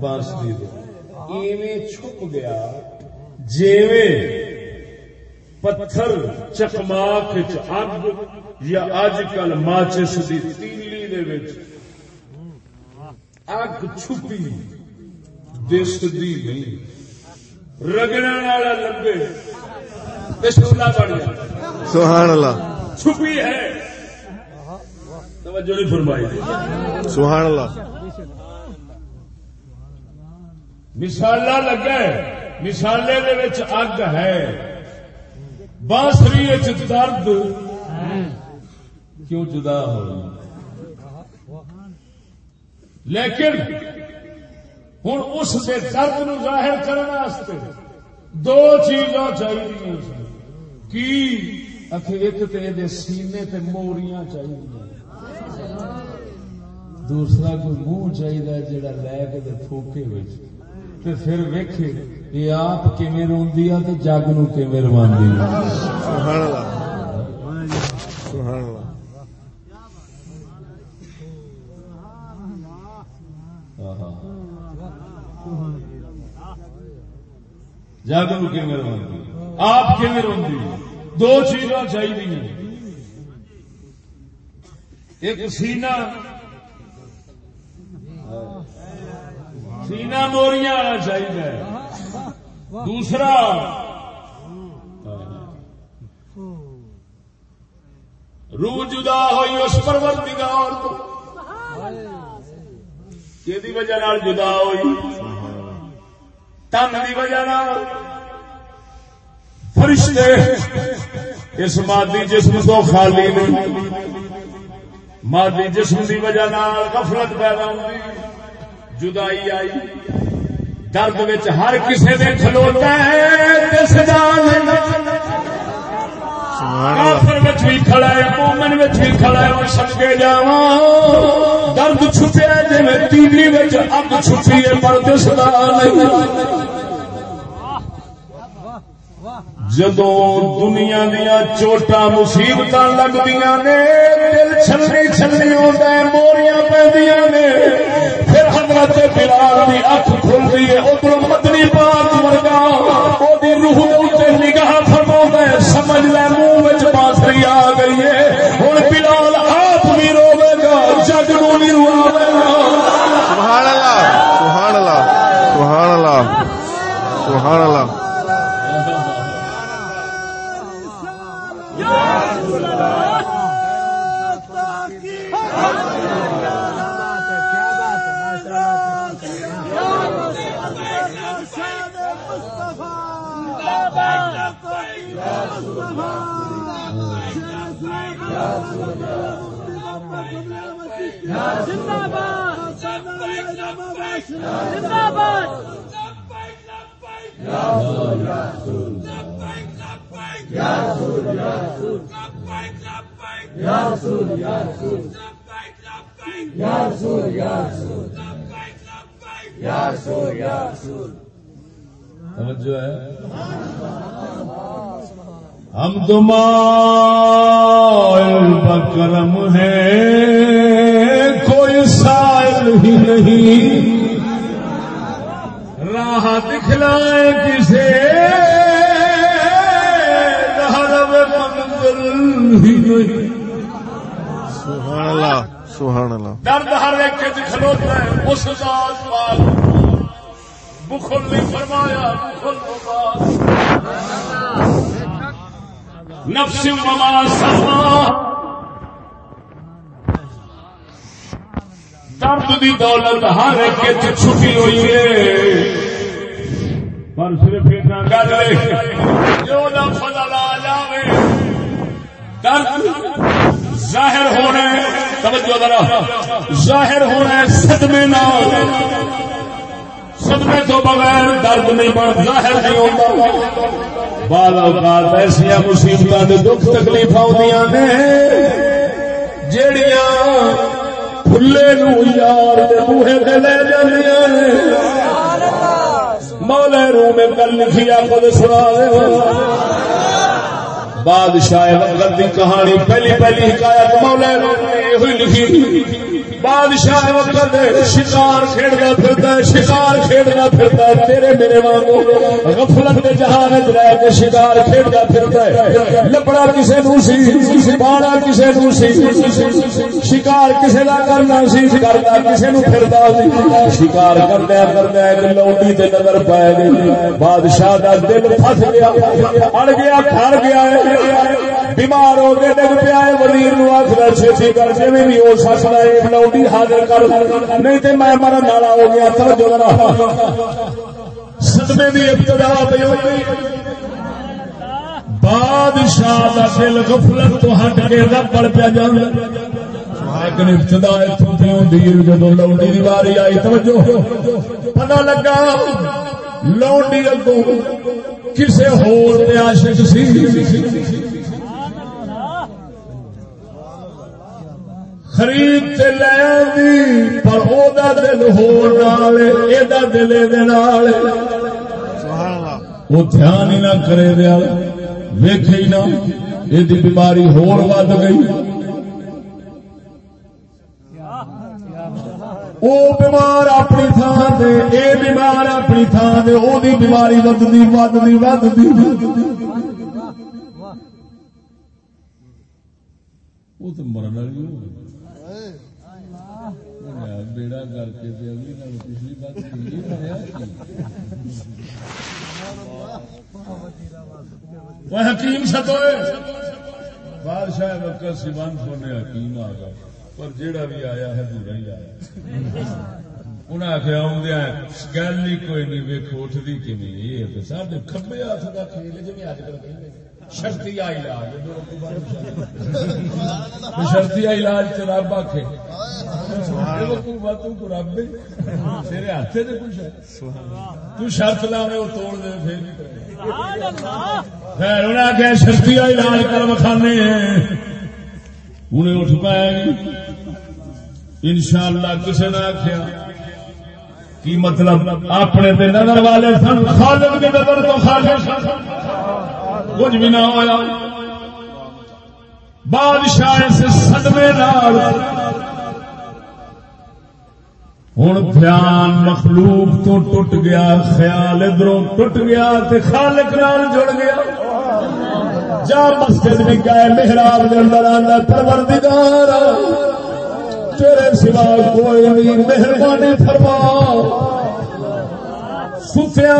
بانسری دے ایویں چھپ گیا جیویں پتھر چکماک اگ یا اج کل ماچس دی تیلی دے وچ اگ چھپی دس دی نہیں۔ رگڑن والا لگے تے شولا بن جائے سبحان اللہ۔ چھپی ہے۔ توجہ نہیں فرمائی۔ سبحان اللہ۔ لگا ہے۔ مثالے دے وچ اگ ہے۔ بانسری درد۔ کیوں جدا ہو لیکن ہوں اس دے درد نو ظاہر کرنے دو چیزاں چاہیے کی؟ اکھے ایک تے دے سینے تے موریاں چاہیے دوسرا کوئی منہ چاہیے جڑا لے کے تے تھوکے وچ۔ تے پھر ویکھے یہ آپ کیویں روندی آ تے جگ نو کیویں رواندی آ؟ سبحان اللہ۔ سبحان اللہ۔ جگ نو کیویں رواندی آپ کیویں روندی؟ دو چیزاں چاہیے ایک سینہ سینہ موریاں آنا چاہیے دوسرا، روح جدا ہوئی اس پروردگار تو کہ وجہ جدا ہوئی؟ تن کی وجہ فرشتے اس مادی جسم تو خالی نہیں، مادی جسم کی وجہ غفلت پیدا ہوئی، جدائی آئی، درد ہر کسی نے کھلوتا ہے کافر وچ بھی کھڑا ہے، مومن وچ بھی کھڑا ہے اور سمجھے جاواں۔ درد چھپیا جویں جی تیلی وچ اگ چھپی ہے پر دسدا نہیں۔ جدو دنیا دیا چوٹا مصیبت لگدیاں نے، دل چھلنی چھلنی ہوتا ہے، موریاں پہ نے۔ پھر حضرت بلال دی اکھ کھلتی ہے، ادھر مدنی گئی ہے جو ہے ہم تمائل بکرم ہے کوئی سائل ہی نہیں۔ راہ دکھلائے کسے حرم منظر ہی نہیں۔ سبحان اللہ سبحان اللہ۔ درد ہر ایک کے کھلوتا ہے۔ اس ذات پاک۔ بخل نہیں فرمایا بخل نفس وما سما درد دی دولت ہر ایک کے چھپی ہوئی ہے۔ پر صرف اتنا گل جو نہ فضل آ جاوے۔ درد ظاہر ہونا ہے۔ توجہ ذرا، ظاہر ہونا ہے صدمے نال۔ صدمے تو بغیر درد نہیں بن ظاہر نہیں ہوتا۔ بعض اوقات ایسیا مصیبت دکھ تکلیف آدی نے جڑیاں پھلے نو یار دے منہ تے لے جاندیاں نے۔ مولا رو میں کل لکھی خود سنا دے۔ بادشاہ وقت کی کہانی، پہلی پہلی حکایت مولا رو نے یہ لکھی۔ بادشاہ وقت شکار کھیڑتا پھرتا ہے، شکار کھیڑتا پھرتا ہے۔ تیرے میرے وانگو غفلت کے جہان رہ کے شکار کھیڑتا پھرتا ہے۔ لبڑا کسے نو سی باڑا کسے نو سی۔ شکار کسے دا کرنا سی، کرتا کسے نو پھردا سی۔ شکار کردا کردا ایک لوٹی تے نظر پائے گئی بادشاہ دا دل پھس گیا اڑ گیا کھڑ گیا۔ بیمار ہو کے ڈگ پیا ہے وزیر نو آخر چھتی کر جی بھی ہو سکتا ہے لوٹی حاضر کر نہیں تو میں مرن والا ہو گیا توجہ ذرا صدمے دی ابتدا پہ ہو گئی بادشاہ دا دل غفلت تو ہٹ کے ربڑ پہ جان لیکن ابتدا اتوں پہ ہوندی ہے جدو دی واری آئی توجہ پتہ لگا لوٹی اگوں کسے ہور تے عاشق سی خرید تے لے آندی پر او دا دل ہور نال اے دا دل اے دے نال دھیان ہی نہ کرے دیا ویکھے ہی نہ یہ بیماری ہور ود گئی۔ او بیمار اپنی تھان دے اے بیمار اپنی تھان دے او دی بیماری ودی وہ تو مرن والی ہو۔ گئی بیڑا کر کے اگلی نال پچھلی بات وہ حکیم ستوئے بادشاہ وقت سیوان سونے حکیم آ گیا پر جیڑا بھی آیا ہے برا ہی آیا انہیں آخیا آدھا گل ہی کوئی نہیں ویک اٹھتی کہ نہیں یہ سب کبے ہاتھ کا کھیل جی اج کل شرطی علاج. رب آخ تیرے ہاتھ تو شرط لاوے وہ توڑ دے پھر بھی خیر انہیں آخیا شرطی علاج کر انہیں اٹھ پائے. ان شاء اللہ کسی نے آخیا کی مطلب؟ اپنے نظر والے سن خالق کے نظر تو خالق سن. کچھ بھی نہ ہوا بادشاہ سے سدمے ہوں دھیان مخلوق تو ٹوٹ گیا، خیال ادھروں ٹوٹ گیا تے خالق نال جڑ گیا۔ جا مسجد بھی گئے، محراب کے اندر آنا پروردگار۔ تیرے سوا کوئی نہیں، مہربانی فرما۔ ستیا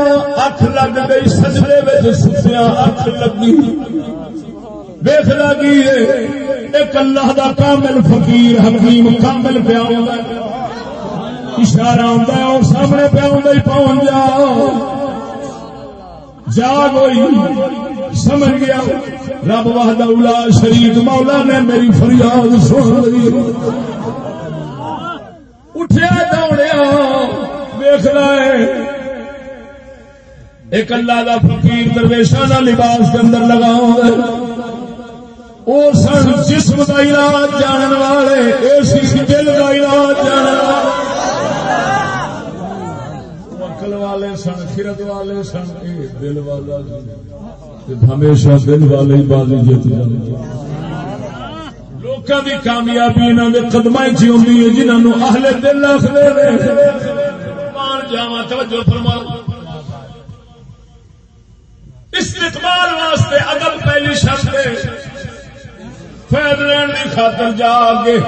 اکھ لگ گئی سجدے میں ستیا اکھ لگی۔ ویخ لگی ایک اللہ دا کامل فقیر، حکیم، کامل پیا اشارہ آتا ہے، اور سامنے پیا ہی پہنچ جا۔ جاگ ہوئی، سمجھ گیا، رب واہدہ اولا شریف مولا نے میری فریاد سن لی۔ اٹھیا دوڑیا ویخ ہے ایک اللہ کا فقیر درویشہ کا لباس کے اندر لگا وہ سن جسم کا علاج جان والے اسی دل کا علاج جان عقل والے سن، خرد والے سن دل والا جی۔ ہمیشہ دل والے ہی بازی جیت جانے کامیابی قدم چی ہے جنہوں اہل دل آخر جاوا توجہ فرماؤ۔ استقبال واسطے اگر پہلی شرط فیض لین کی خاطر جا کے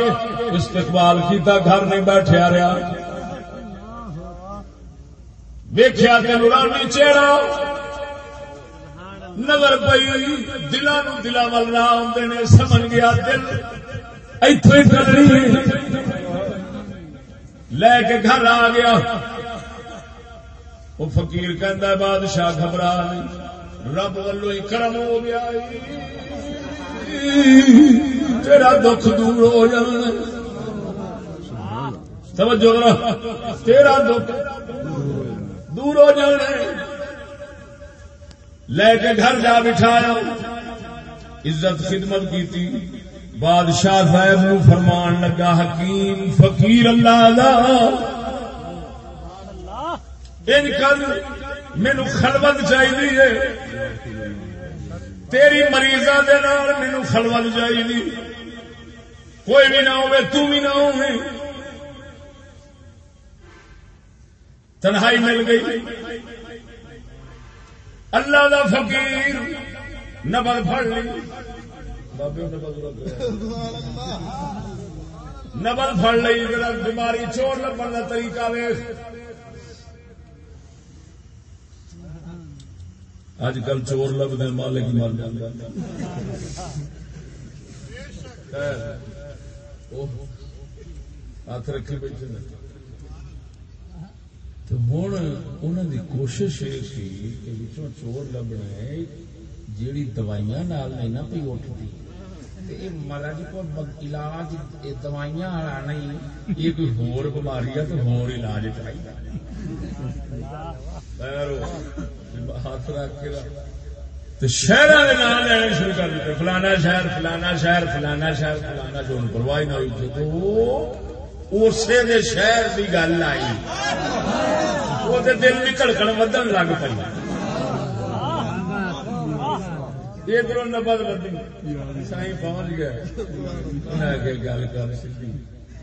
استقبال کیتا، گھر نہیں بیٹھا رہا ویخیا کہ نورانی چہرہ۔ نظر پئی، دلان دلا ول نہ آتے نے، سمجھ گیا دل۔ اتو لے کے گھر آ گیا۔ وہ فقیر کہہ بادشاہ گھبرا نہیں۔ رب ولو ہی کرم ہو گیا تیرا دکھ دور ہو جانا۔ سمجھو تیرا دکھ دور ہو جانا لے کے گھر جا بٹھایا۔ عزت خدمت کی تھی بادشاہ صاحب نو فرمان لگا، حکیم، فقیر اللہ دا ان کل مینو خلوت چاہیے تیری مریض مینو خلوت چاہیے کوئی بھی نہ ہوئے، تو بھی نہ ہو تنہائی مل گئی۔ اللہ دا فقیر نبل پڑ لی۔ نبل پھڑ لی بیماری چور لبن کا طریقہ ویخ اج کل چور لبنے مالک مر جاتا ہاتھ رکھے بیٹھے تو ہوں انہوں دی کوشش یہ سی کہ بچوں چور لبنا جیڑی دوائیاں نال نہیں نہ پی اٹھتی تے مرض جی کو علاج دوائیاں والا نہیں یہ کوئی ہور بیماری ہے تو ہور علاج چاہیے ہاتھ رکھ کے شہر کے نام لینا شروع کر دیتے، فلانا شہر فلانا شہر فلانا شہر، فلانا جو ان پرواہ نہ ہوئی تھی، تو وہ اسی دے شہر کی گل آئی۔ وہ دے دل بھی کڑکن ودن لگ پی ادھر نبد بدی سائی پہنچ گیا انہیں آگے گل کر سکی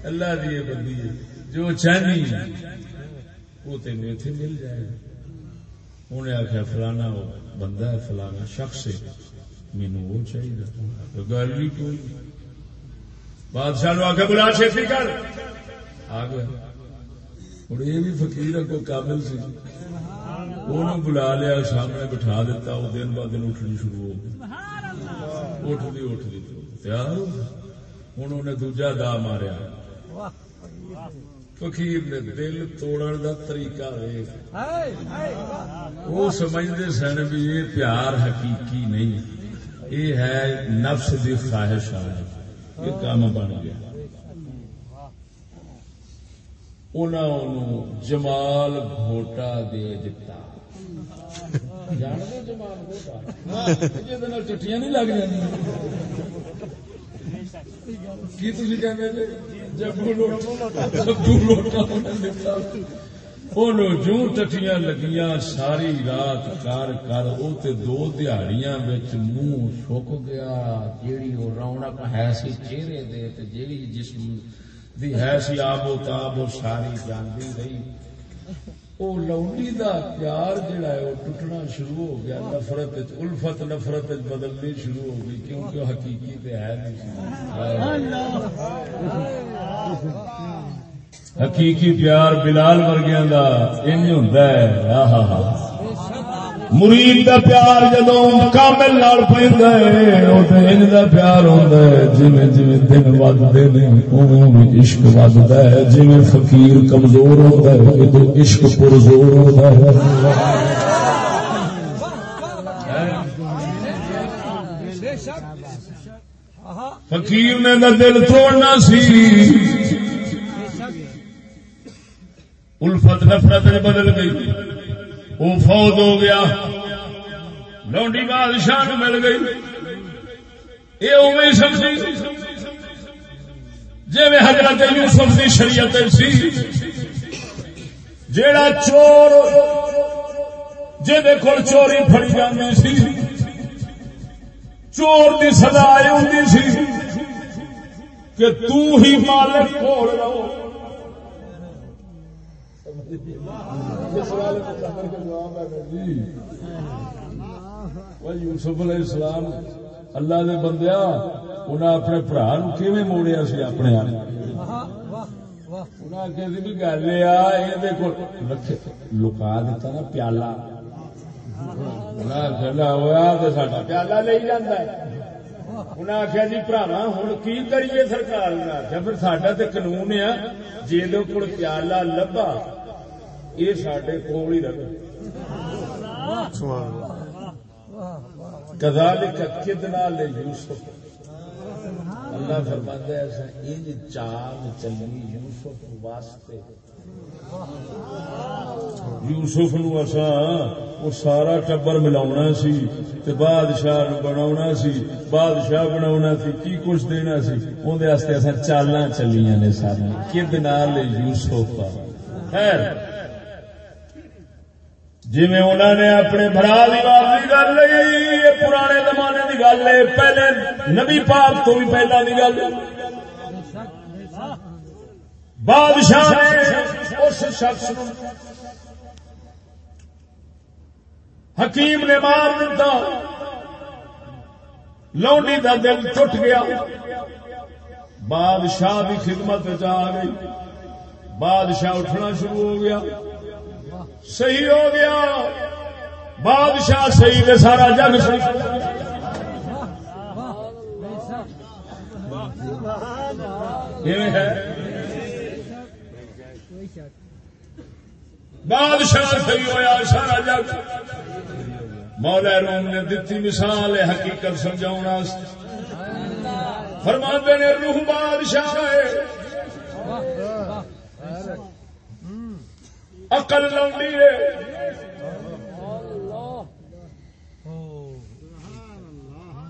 اللہ دی بندی جو چاہنی، وہ تین اتنے مل جائے۔ گا انہیں آخیا فلانا بندہ ہے فلانا شخص ہے مینو وہ چاہیے گل ہی کوئی۔ بادشاہ نو آگے بلا چھتی کر آ گیا ہوں یہ بھی فقیر ہے کوئی قابل سی بلا لیا سامنے بٹھا دیتا وہ دن ب دن اٹھنی شروع ہو گئی اٹھتی اٹھتی تیار۔ ہوں انہیں دوجا دا ماریا فقیر نے دل توڑن دا طریقہ وہ سمجھتے سن بھی یہ پیار حقیقی نہیں یہ ہے نفس دی خواہش ہے یہ کام بن گیا انہوں جمال گھوٹا دے دتا جمال گھوٹا چٹیاں نہیں لگ جی کی تھی کہتے جبو لوٹا جبو لوٹا جو ٹٹیاں لگیاں، ساری رات کر کر تے دو دیہڑیاں وچ منہ سک گیا۔ جیڑی وہ رونق ہے سی چہرے دے تے جیڑی جسم دی ہے سی آب و تاب، وہ ساری جاندی رہی۔ وہ لونڈی دا پیار جڑا ہے وہ ٹوٹنا شروع ہو گیا، نفرت الفت نفرت بدلنی شروع ہو گئی، کیونکہ حقیقی تے ہے نہیں۔ حقیقی پیار بلال ورگیاں دا، انج ہوندا ہے۔ آہا۔ مرید دا پیار جدو کامل نال پیندا ہے او تے انج دا پیار ہوندا ہے۔ جویں جویں دن ودتے نے، اوویں اوویں عشق وددا ہے۔ جویں فقیر کمزور ہوندا ہے ادو عشق پرزور ہوندا ہے۔ فقیر نے دا دل توڑنا سی۔ الفت نفرت میں بدل گئی۔ وہ فوت ہو گیا لونڈی بادشاہ نو مل گئی یہ اوے سمجھی جی میں حضرت یوسف کی شریعت سی جیڑا چور جہد کول چوری فڑی جاتی سی چور کی سزا یہ ہوتی سی کہ تو ہی مالک کھول رہو جی۔ یوسف علیہ السلام، اللہ دے بندیا انہیں اپنے برا نو کیویں موڑیا سی اپنے آپ؟ انہیں آخیا سی بھی گل یہ لکا دیتا نا پیالہ۔ ہوا تو پیالہ لے جانا انہیں آخیا جی براوا ہوں کی کریے سرکار؟ نے آخیا پھر تو قانون ہے جی پیالہ لبا یہ سڈے کول ہی کذالک کدنا لے یوسف اللہ فرماتا ہے ایسا ان چال چلی یوسف واسطے یوسف نو اسا وہ سارا ٹبر ملاونا سی تے بادشاہ بناونا سی بادشاہ بناونا سی کی کچھ دینا سی اون دے واسطے اسا چالاں چلیاں نے ساری کدنا لے یوسف خیر جی انہوں نے اپنے برا کی واپسی کر لی پرانے زمانے کی گل ہے، پہلے نبی پاک تو بھی پہلا کی گل۔ بادشاہ نے اس شخص حکیم نے مار دیتا لونڈی دا دل ٹوٹ گیا۔ بادشاہ کی خدمت آ گئی۔ بادشاہ اٹھنا شروع ہو گیا۔ صحیح ہو گیا۔ بادشاہ صحیح نے سارا جگ صحیح بادشاہ صحیح ہویا، سارا جگ مولا روم نے دتی مثال ہے حقیقت سمجھا فرما نے روح بادشاہ ہے اقل لوڈی ہے۔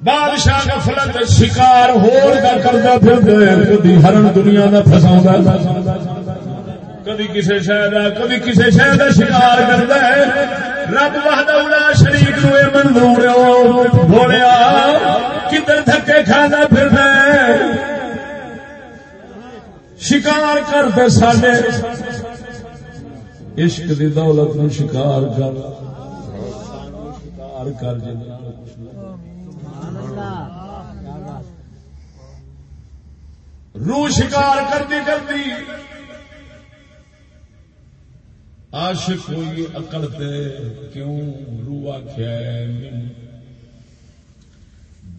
بادشاہ کا فلت شکار ہور کا کرتا پھر کدی ہرن دنیا کا فسا کدی کسی شہر کدی کسی شہر کا شکار کرتا ہے۔ رب وحدہ شریف نو یہ منظور بولیا، کدھر دھکے کھانا پھر شکار کرتے سڈے عشق دی دولت نو شکار کر۔ شکار کر روح شکار کرتی کرتی عاشق ہوئی اکل تے کیوں رو آخیا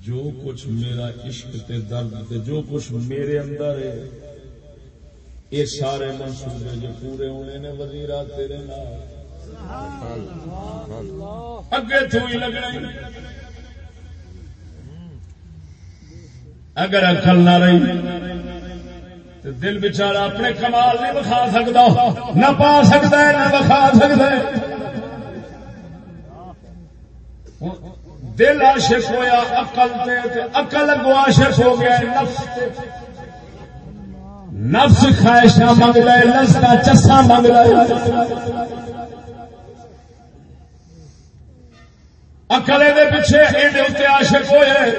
جو کچھ میرا عشق تے درد تے، جو کچھ میرے اندر ہے یہ سارے منصوبے جو پورے ہونے نے وزیرا تیرے اگے تھو ہی۔ لگنا اگر اکل نہ رہی تو دل بچارا اپنے کمال نہیں بکھا سکتا، نہ پا سکتا ہے، نہ بکھا سکتا ہے۔ دل عاشق ہویا اقل تے اقل اگو عاشق ہو گیا نفس تے۔ نفس خواہشاں منگ لے لستا چسا منگ لے۔ اکلے دے پیچھے یہ عاشق ہوئے۔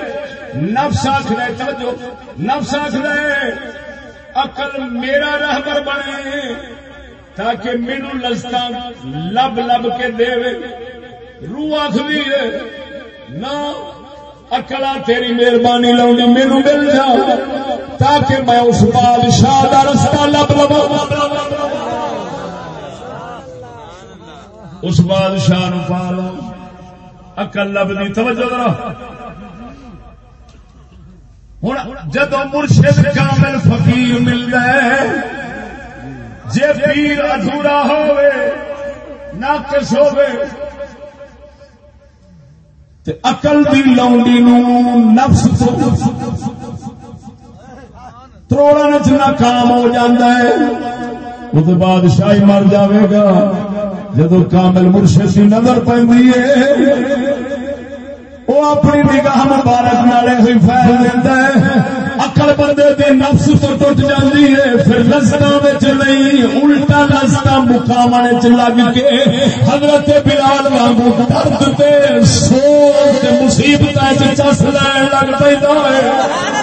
نفس آخر توجہ، نفس آخر اقل میرا رہبر بنے، تاکہ مینو لستا لب لب کے دے روح آخری ہے، نہ اکلا تیری مہربانی لاؤنی مینو مل جا۔ تاکہ میں اس بادشاہ کا رستہ لب لب اس بادشاہ نو پا لو اکل لب دی، توجہ کرو۔ ہوں جدو مرشد کامل فقیر ملتا ہے، جے پیر ادھورا ہوئے ناقص ہوئے اقل دی لونڈی نو نفس تروڑ چ ناکام ہو جاتا ہے۔ وہ بادشاہی مر جاوے گا۔ جدو کامل مرشد کی نظر پہ وہ اپنی نگاہ مبارک نالے ہوئی فیل دیتا ہے۔ اکل بندے دے نفس تو ٹوٹ جاتی ہے، پھر لستا نہیں، الٹا لستا مقام لگ کے حضرت بلال وانگو درد تے سوچ مصیبت چس لین لگ پہ ہے۔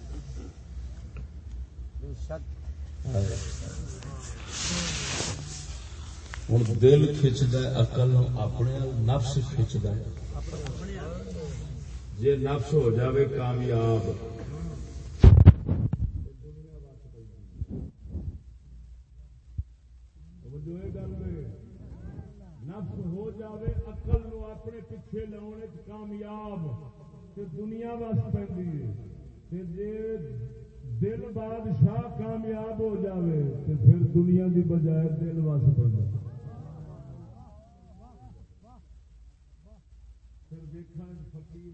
ہوں۔ دل کھچد اقل اپنے نفس کھچد جی نفس ہو جاوے کامیاب۔ نفس ہو جاوے اقل نو اپنے پیچھے لاؤنے کامیاب۔ دنیا وس پہ جی دل بادشاہ کامیاب ہو جاوے تو پھر دنیا دی بجائے دل وس پڑتا پھر دیکھا فقیر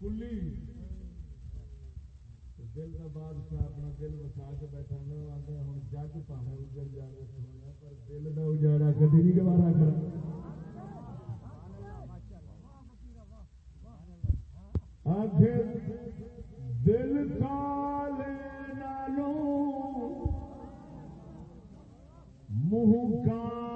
کلی۔ دل کا بادشاہ اپنا دل وسا کے بیٹھا نہ ہوں جگ پاوے اجڑ جائے سونا پر دل کا اجاڑا کدی نہیں گوارا کرا۔ آخر دل کالے نالوں منہ کالا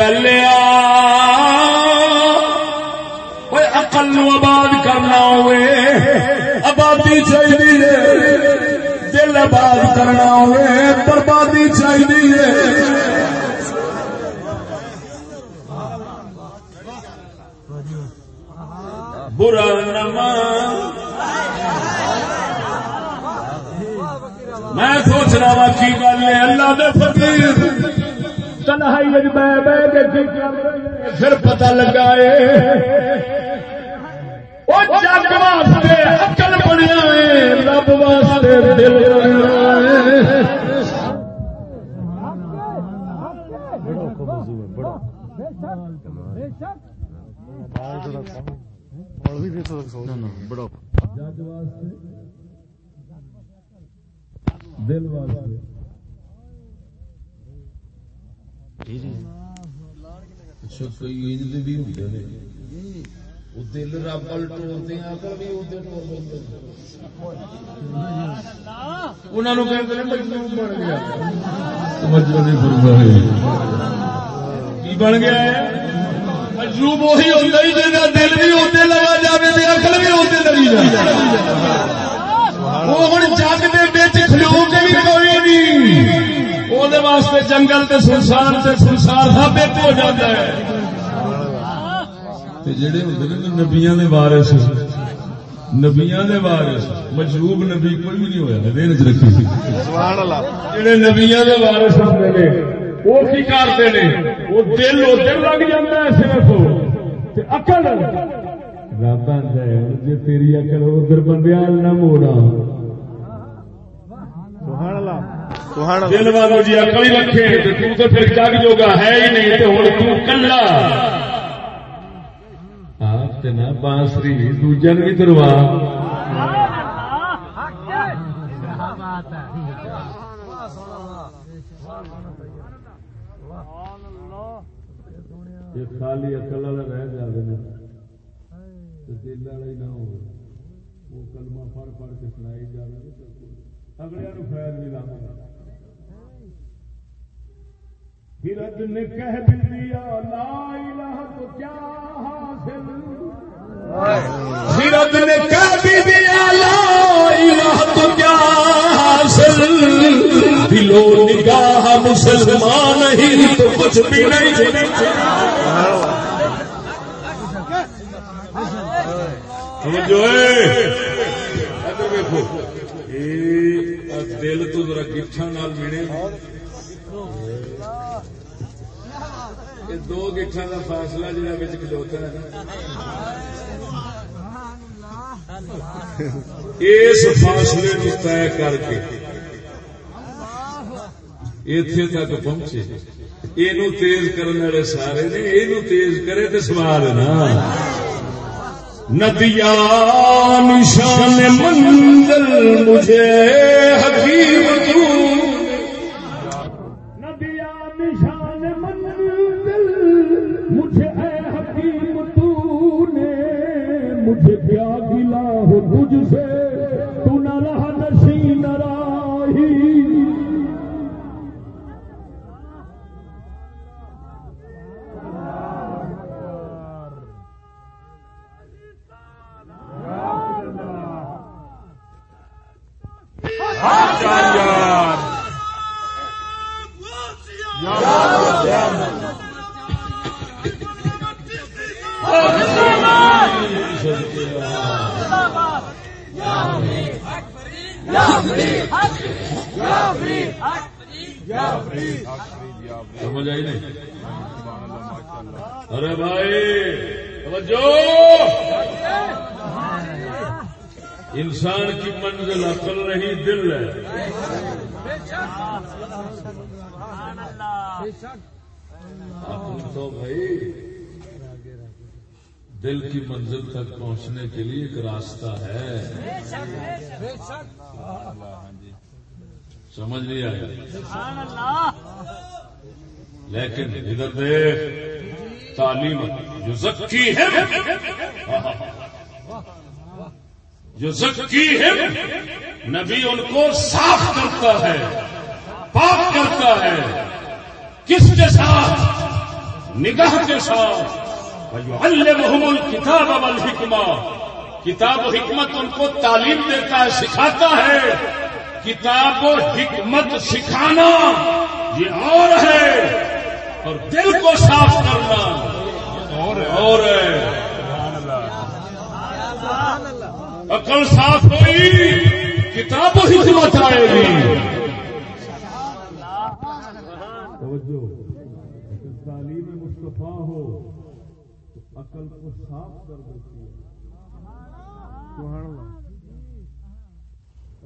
عجیب گل اقل نو آباد کرنا ہوئے، آبادی چاہیے دل آباد کرنا ہوئے، بربادی چاہیے برا نما۔ میں سوچ رہا وا، کی گل ہے؟ اللہ دے فقیر۔ تنہائی وچ بہ بہ کے پھر پتہ لگا ہے او جگ واسطے عقل بنیا رب واسطے دل بنیا دل واسطے۔ اچھا دے بھی ہوندے نے دل ہیں عقل بھی اوتے ٹور بندے انہاں نو کہندے نے مجنون بن گیا توجہ نہیں فرمائی کی بن گیا ہے مجنون وہی ہوندا ہی دل بھی اوتے لگا جاوے تے عقل بھی اوتے لگی جائے وہ ہن جگ دے وچ کھلو کے بھی کوئی نہیں وہ واسطے جنگل تے سنسار تے سنسار ثابت ہو جاتا ہے جڑے دے وارث نبیاں دے وارث مجروب نبی کوئی بھی نہیں دین رکھی وارث ہوندے نے وہ کی کرتے نے وہ دل ادھر لگ جاتا ہے صرف رب ہے جے تیری عقل ادھر بندیال نہ موڑا سبحان اللہ دل والوں جی عقل ہی رکھے تے تو پھر جگ جوگا ہے ہی نہیں تے ہن تو کلا آپ تے نہ بانسری دوجن بھی دروا خالی عقل والا رہ جائے نا دل والا ہی نہ ہو وہ کلمہ پڑھ پڑھ کے سنائی جائے اگلے نو خیر نہیں لانا ہرد نے کہہ بھی دیا، لا الہ تو کیا حاصل؟ ہرد نے کہہ بھی دیا، لا الہ تو کیا حاصل؟ دلو نگاہ مسلمان ہی تو کچھ بھی نہیں۔ جو دل تو ذرا گٹھا نال ملے۔ دو گٹھا کا فاصلہ جہاں بچ کھلوتا ہے۔ اس فاصلے کو طے کر کے اتے تک پہنچے۔ یہ تیز کرنے والے سارے نے یہ تیز کرے تو سوال نا۔ ندیا نشان منزل مجھے حکیم سمجھ آئی نہیں؟ ارے بھائی، توجہ! انسان کی منزل عقل نہیں دل ہے۔ عقل تو بھائی، دل کی منزل تک پہنچنے کے لیے ایک راستہ ہے۔ سمجھ نہیں آیا۔ لیکن ادھر دیکھ تعلیم جو زکی ہے۔ جو زکی ہے نبی ان کو صاف کرتا ہے پاک کرتا ہے۔ کس کے ساتھ؟ نگاہ کے ساتھ۔ وَيُعَلِّمُهُمُ الْكِتَابَ وَالْحِكْمَةَ۔ کتاب و حکمت ان کو تعلیم دیتا ہے سکھاتا ہے۔ کتاب و حکمت سکھانا یہ اور ہے اور دل کو صاف کرنا اور ہے۔ عقل صاف ہوئی، کتاب و حکمت آئے گی۔ تعلیم مصطفیٰ ہو، عقل کو صاف کر دیتی ہے۔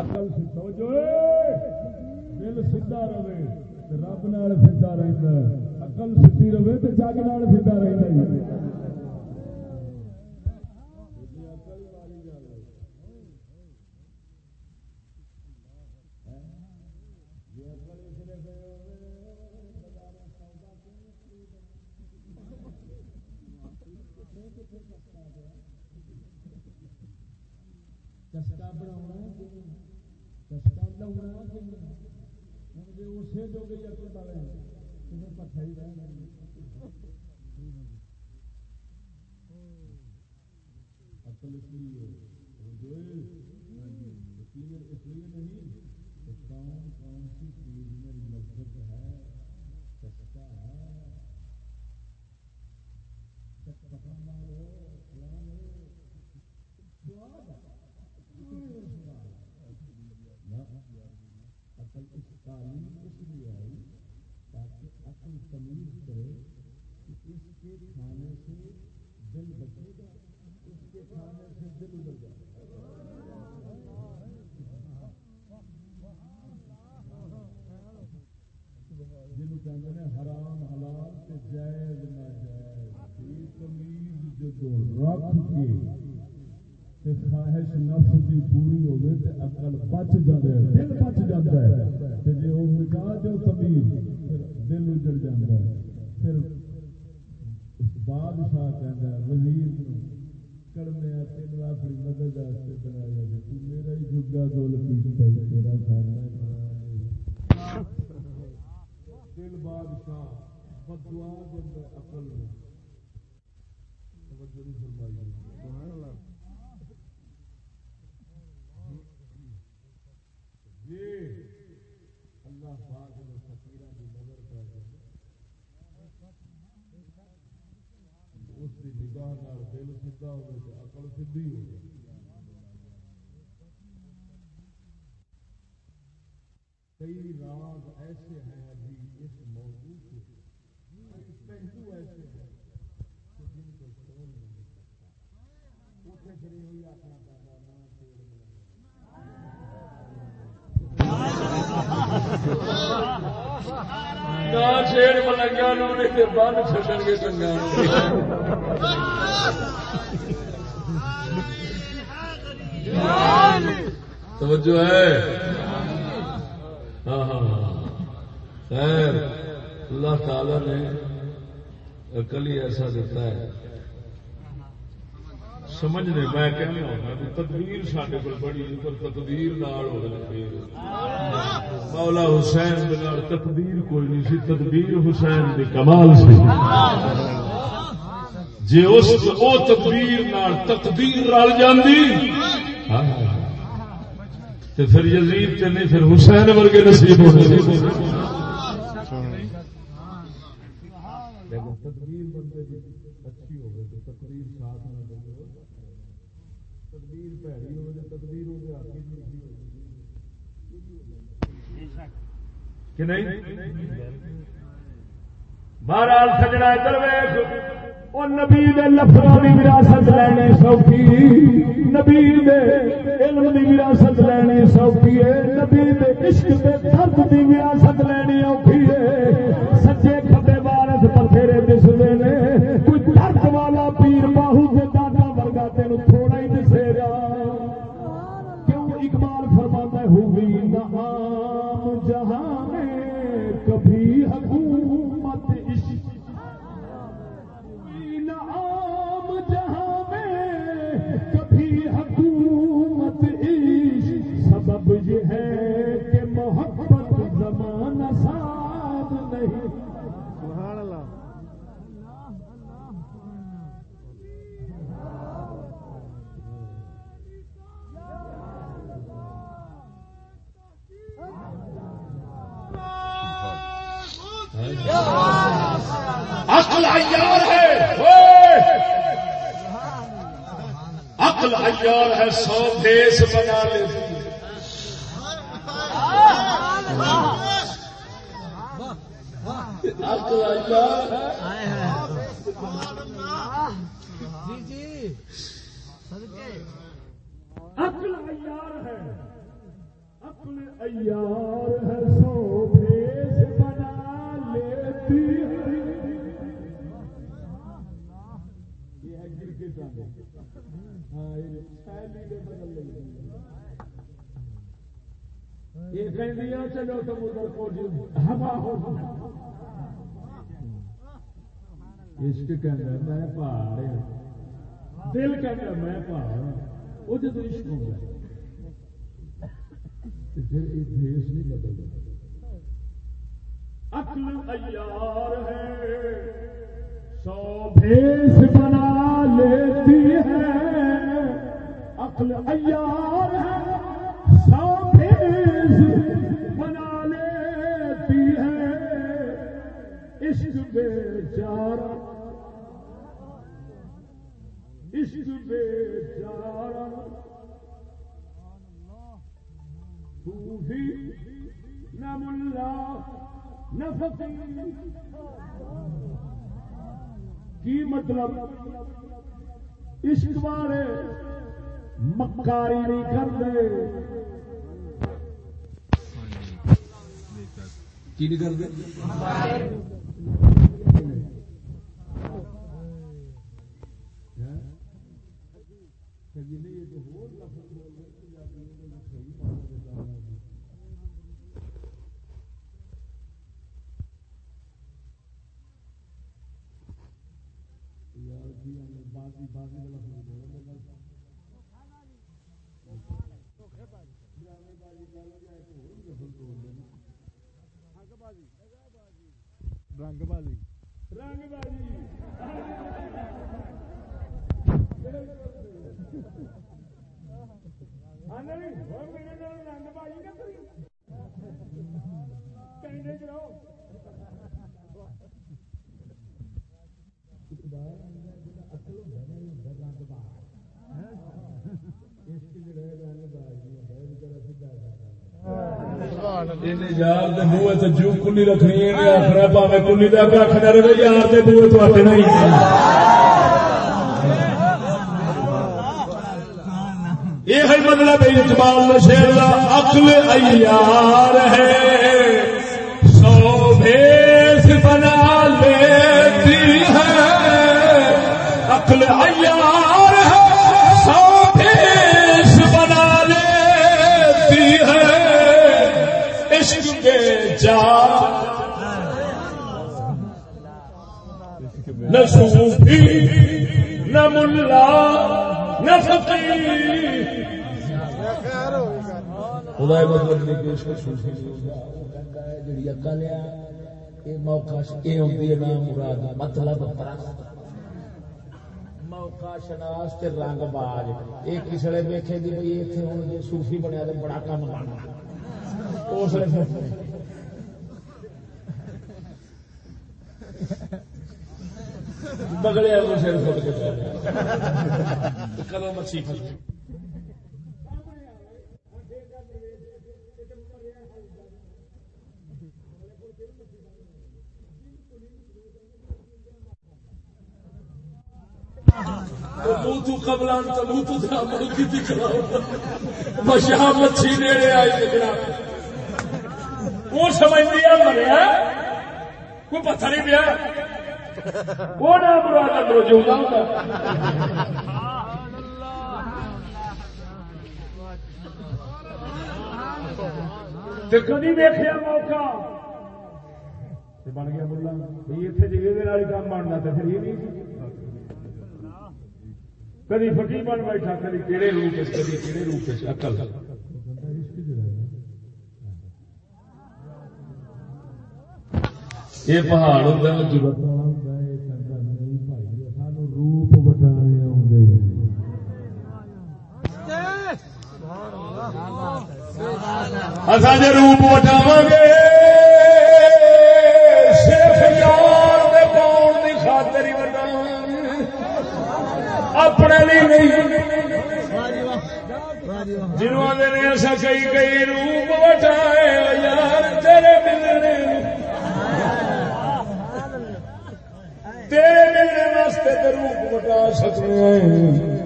عقل سے سمجھو دل سیدھا رہے رب نال سیدھا رہتا ہے عقل سیدھی رہے تو جگ نال سیدھا رہتا ہے لاؤنا کہ اسے جو گئی اکل والے تمہیں پتہ ہی رہ اصل اس لیے یقین اس لیے نہیں کہ کون کون سی چیز میں لذت ہے چسکا ہے چٹپٹا مارو فلاں ہو سواد اصل اس تعلیم اس لیے آئی تاکہ عقل تمیز کرے کہ اس کے کھانے سے دل بچے گا اس کے کھانے سے دل ادھر جائے جن کہتے ہیں حرام حلال تے جائز نہ جائز یہ تمیز جدو رکھ کے تے خواہش نفس کی پوری ہوگی تو عقل بچ جائے ہے دل بچ جاتا ہے تے جے وہ مٹا جو تمیز پھر دل اجڑ جاتا ہے پھر بادشاہ کہتا ہے وزیر نو کڑمے تین اپنی مدد واسطے بنایا جی تو میرا ہی جگا گول کیتا ہے تیرا کرنا دل بادشاہ بدوا دینا عقل میں توجہ نہیں فرمائی سبحان اللہ یہ اللہ پاک نے فقیران کی نظر پہ جائے اس کی نگاہ نال دل سیدھا ہوگا تو عقل سیدھی ہو گئی کئی راز ایسے ہیں ابھی اس موضوع کے پہلو ایسے ہیں کہ جن کو کھول نہیں سکتا اٹھے کھڑی ہوئی اپنا پیدا نہ بند گے چنگا توجہ ہے۔ ہاں، ہاں،, ہاں ہاں خیر، اللہ تعالی نے عقل ہی ایسا دیتا ہے۔ سمجھنے، میں کہنا ہونا بھی تدبیر سارے کو بڑی پر تدبیر نال ہو گئی مولا حسین دے نال تدبیر کوئی نہیں سی تدبیر حسین دی کمال سی۔ جے اس، او تدبیر نال تقدیر رل جاندی۔ ہاں۔, ہاں۔ تے پھر یزید تے نہیں پھر حسین ورگے نصیب ہونے کہ نہیں؟ بہرحال سجنا ادھر ویخ وہ نبی دے لفظوں کی وراثت لینے سوکھی۔ نبی دے علم دی وراثت لینی سوکھی ہے۔ نبی دے عشق دے درد دی وراثت لینی اوکھی ہے۔ عقل عیار ہے۔ عقل عیار ہے، سو دیس بنا لیتی عقل عیار جی جی عقل عیار ہے۔ عقل عیار ہے یہ کہندیاں چلو تم ادھر کو ہوا ہو عشق کہندا میں پہاڑ دل کہندا میں پہاڑ وہ جب عشق ہوتا ہے عقل عیار ہے۔ سو بھیس بنا لیتی ہے۔ عقل عیار ہے۔ عشق بیچارہ عشق بیچارہ صوفی نہ ملا، نہ فقیر۔ کی مطلب؟ عشق والے مکاری نہیں کرتے۔ کی نہیں کرتے؟ بازی رنگ بازی وہ میرے نال رنگ بازی نہ کری کہندے چ رہو یار جو کلی رکھنی ہے آخر پاوے کلی رہے یار دے تو نہیں یہ ہے مطلب اقبال شیر کا عقل عیار ہے سو بھیس بنا لیتی ہے عقل عیار نہ صوفی نہ ملا، نہ فقیر۔ خدا مطلب نہیں کہ اس کو صوفی جڑی عقل ہے، یہ موقع یہ ہوتی ہے نام مراد مطلب پرست۔ موقع شناس تے رنگ باز۔ یہ کس ویلے ویکھے گی بھائی اتنے ہوں جی صوفی بنیا تو بڑا کام کرنا اس ویلے بگڑے کو سر فٹ کے مچھی تو مشاہ مچھی نیڑے آئی وہ سمجھ دیا مریا ہاں؟ کوئی پتھر ہی دیا وہ نہ مراد اندر جو ہوتا کدی دیکھا موقع بن گیا بولا بھائی اتنے جگہ کام بننا تو پھر یہ نہیں کدی فقیر بن بیٹھا کدی کہڑے روپ کدی کہڑے روپ وچ، عقل۔ یہ پہاڑ ہوتا ہے جو روپ بٹانے آدھے اصا جی روپ وٹاو گے صرف یار دے پاؤن کی خاطر ہی وٹاو اپنے لیے نہیں۔ جنہوں آدھے ایسا کئی کئی روپ وٹائے یار تیرے ملنے تیرے ملنے واسطے تو روپ وٹا سکتے ہیں۔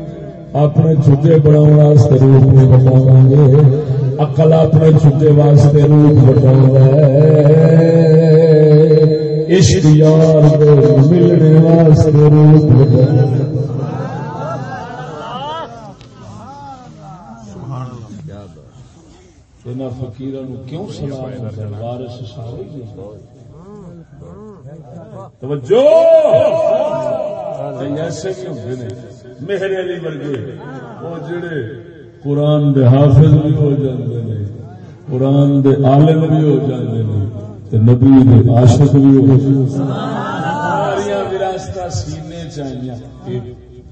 اپنے چھوٹے بنا روپ نہیں بٹاو گے۔ اکل اپنے چھوٹے واسطے روپ بٹاؤ عشق یار دے ملنے واسطے روپ بٹاؤ فکیر کیوں سلام توجہ! ایسے بھی ہوتے ہیں؟ میرے علی ورگے، وہ جڑے قرآن دے حافظ بھی ہو جاتے ہیں قرآن دے عالم بھی ہو جاندے نے، تے نبی دے عاشق بھی ہو جاندے نے۔ ساریاں وراثتاں سینے چاہیاں یہ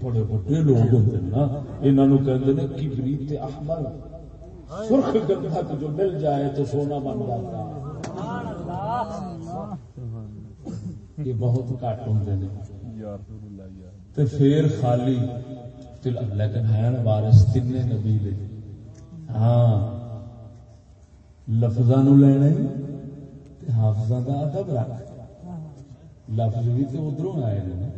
بڑے بڑے لوگ ہوندے نا، انہاں نو کہندے نے کبریت تے احمر سرخ گندھک جو مل جائے تو سونا بن جاتا۔ ہے یہ بہت گھٹ ہوندے نے۔ یا رسول اللہ تے پھر خالی لیکن ہے نا وارث تین نبی دے۔ ہاں لفظاں نو لینا تے حافظاں دا ادب رکھ۔ لفظ بھی تے ادھروں آئے نے نا۔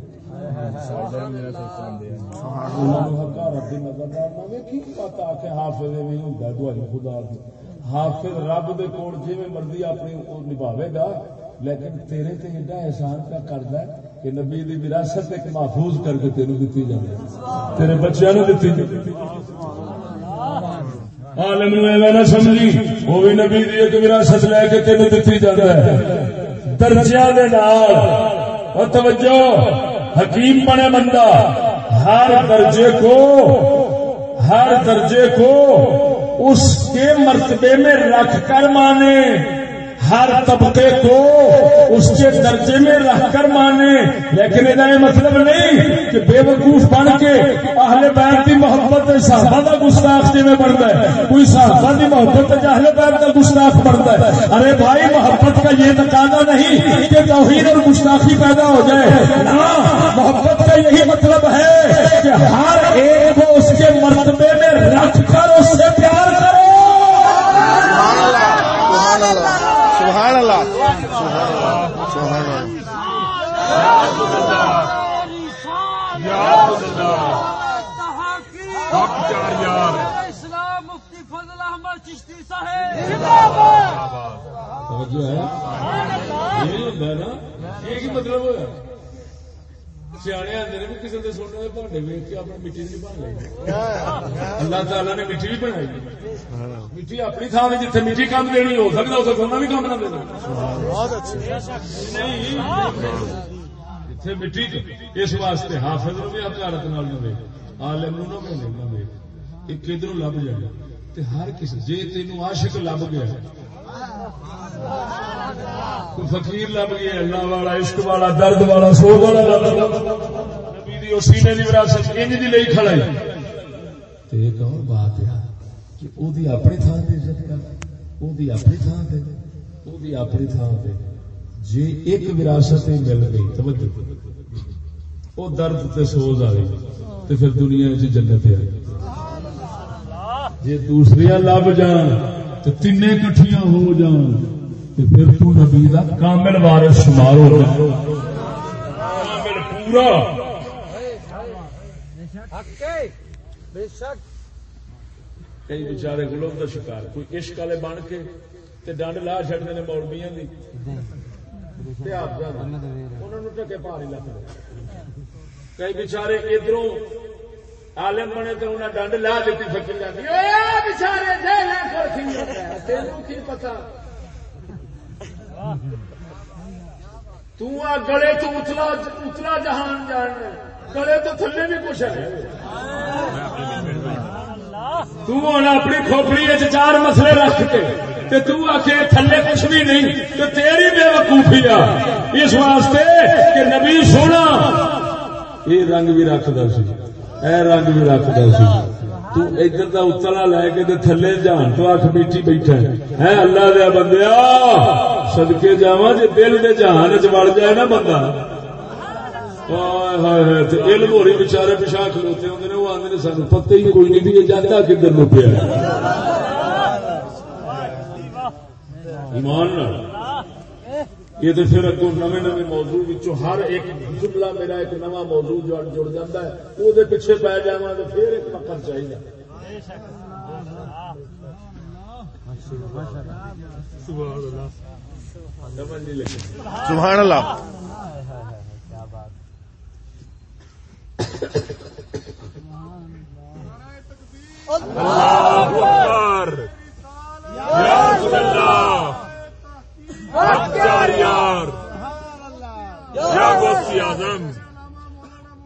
حافظ رب دے کول مرضی اپنی نبھاوے گا، لیکن تیرے تے ایڈا احسان کا کردا ہے کہ نبی دی وراثت ایک محفوظ کر کے تینوں دتی جاندی ہے تیرے بچیاں نو دتی جاندی عالم نو ایویں نہ سمجھی، وہ بھی نبی دی ایک وراثت لے کے تینوں دتی جاندا ہے درجیاں دے نال۔ اور توجہ، حکیم بنے بندہ، ہر درجے کو، ہر درجے کو اس کے مرتبے میں رکھ کر مانے۔ ہر طبقے کو اس کے درجے میں رکھ کر مانے۔ لیکن یہ مطلب نہیں کہ بے وقوف بن کے اہل بیت کی محبت صحابہ کا گستاخ جی میں بنتا ہے۔ کوئی صحابہ کی محبت اہل بیت کا گستاخ بنتا ہے۔ ارے بھائی، محبت کا یہ تقاضا نہیں کہ توحید اور گستاخی پیدا ہو جائے۔ نہ، محبت کا یہی مطلب ہے کہ ہر ایک کو اس کے مرتبے میں رکھ کر اس سے پیار کرو۔ سبحان اللہ۔ سبحان اللہ. اسلام مفتی فضل احمد چشتی صاحب توجہ ہے یہ مطلب ہوا سیانے نے بھی کسی کے سونے کے بھانڈے ویچ کے اپنی مٹی نہیں بنا لی اللہ تعالیٰ نے مٹی بھی بنائی مٹی اپنی تھان میں جتنے مٹی کام دینی ہو سکتا اسے سونا بھی کام نہ دینا مٹی اس واسطے حافظ نو بھی حکارت نال نہ دے عالم نو نہ دے لب جائے ہر کسی جے تینوں عاشق لب گیا فقیر لب گیا، اللہ والا، عشق والا، درد والا، سوگ والا لب نبی دی سینے دی وراثت، انج دی لئی کھڑائی تے ایک اور بات ہے کہ او دی اپنی تھان تے عزت کر، او دی اپنی تھان تے، او دی اپنی تھان تے۔ جے ایک وراثت مل گئی، توجہ۔ وہ درد تے سوز آ گئی تے پھر دنیا چ جنت آ گئی جے دوسری لب جان تو تین کٹھیاں ہو جان تے پھر تو نبی دا کامل وارث شمار ہو جائے کامل پورا بے شک کئی بچارے غلام کا شکار کوئی عشق والے بن کے تے ڈنڈ لا چڑھتے ہیں مولویاں دی انہوں نے ٹکے پا نہیں لگتے کئی بچارے ادھروں عالم بنے تو انہیں ڈنڈ لا دیتی فکر جاتی بچارے تینوں کی پتا تو گلے تو اتلا اتلا جہان جان گلے تو تھلے بھی کچھ ہے۔ تو اپنی کھوپڑی چار مسئلے رکھ کے تے تو آخ تھلے کچھ بھی نہیں تو تیری بے وقوفی آ۔ اس واسطے کہ نبی سونا، یہ رنگ بھی رکھتا سی۔ اے رنگ بھی رکھتا سی تو ادھر دا اتلا لے کے تے تھلے جان تو اکھ بیٹھی بیٹھا ہے۔ اللہ دیا بندیا صدقے جاواں جے دل دے جہان وچ وڑ جائے نا بندہ۔ علم ہو رہی بچارے پیشہ کھلوتے ہوندے نے، وہ آندے نے سانو پتہ ہی کوئی نہیں بھی یہ جاندا کدھر نو پیا ایمان نال۔ یہ تو پھر اگوں نویں نویں موضوع ہر ایک جملہ میرا ایک نواں موضوع جڑ جاتا ہے وہ دے پیچھے پی جاواں تو پھر ایک پکڑ چاہیے سمجھ نہیں لگی سبحان اللہ۔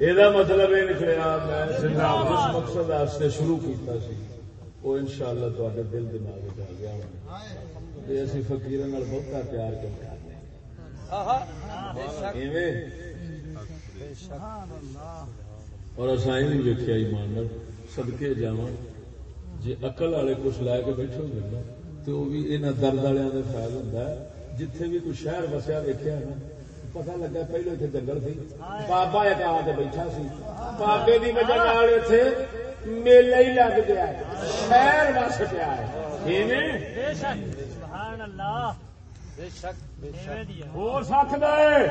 یہ مطلب یہ نکلیا میں جس مقصد واسطے شروع کیتا سی۔ وہ ان شاء اللہ تے دل دماغ آ گیا ہونا اسی فقیر بہتا پیار کر کرنے اور اصا یہ ویکیا ایمان سدکے جا جی اقل والے کچھ لے کے بیٹھے ہو نا تو وہ بھی یہاں درد والوں کا خیال ہوتا ہے۔ جتھے بھی کوئی شہر وسیا ویکیا نا پتا لگا پہلو اتنے جنگل سی۔ بابا ایک آ کے بیٹھا سی۔ بابے کی وجہ اتنے میلہ ہی لگ گیا شہر وس پیا بے شک۔ سبحان اللہ۔ بے شک بے شک۔ ہو سکتا ہے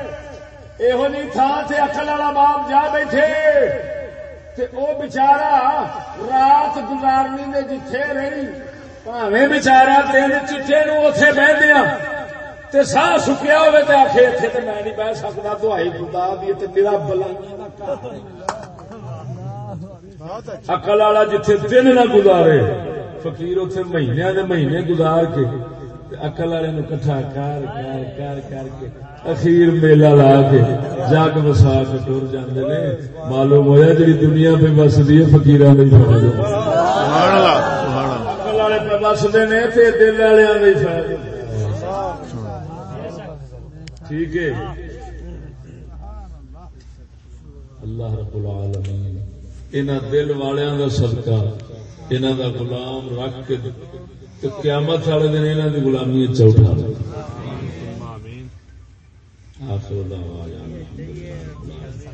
یہو جی تھان سے اکل والا باپ جا بیٹھے۔ تے او بچارا رات گزارنی نے جتھے رہی پاوے بچارا تین چٹے نو اتے بہ دیا تے ساہ سکیا ہوئے تے آخے اتنے تے میں نہیں بہ سکتا دہائی خدا دی تے میرا بلائیاں اکل والا جتھے دن نہ گزارے فقیر اتنے مہینے دے مہینے گزار کے اکل والے نو کٹھا کر کر کر کر کے اخیر میلہ لا کے جگ وسا کے ٹر جاندے نے۔ معلوم ہویا جی دنیا پہ بسدی ہے فقیراں نہیں فائدہ سبحان اللہ سبحان اللہ۔ اکل والے پہ بسدے نے تے دل والےاں فائدہ ٹھیک ہے۔ اللہ رب العالمین انہاں دل والیاں دا صدقہ انہاں دا غلام رکھ کے قیامت والے دن انہاں دی غلامی چ اٹھا لے۔ آخر دعوانا الحمدللہ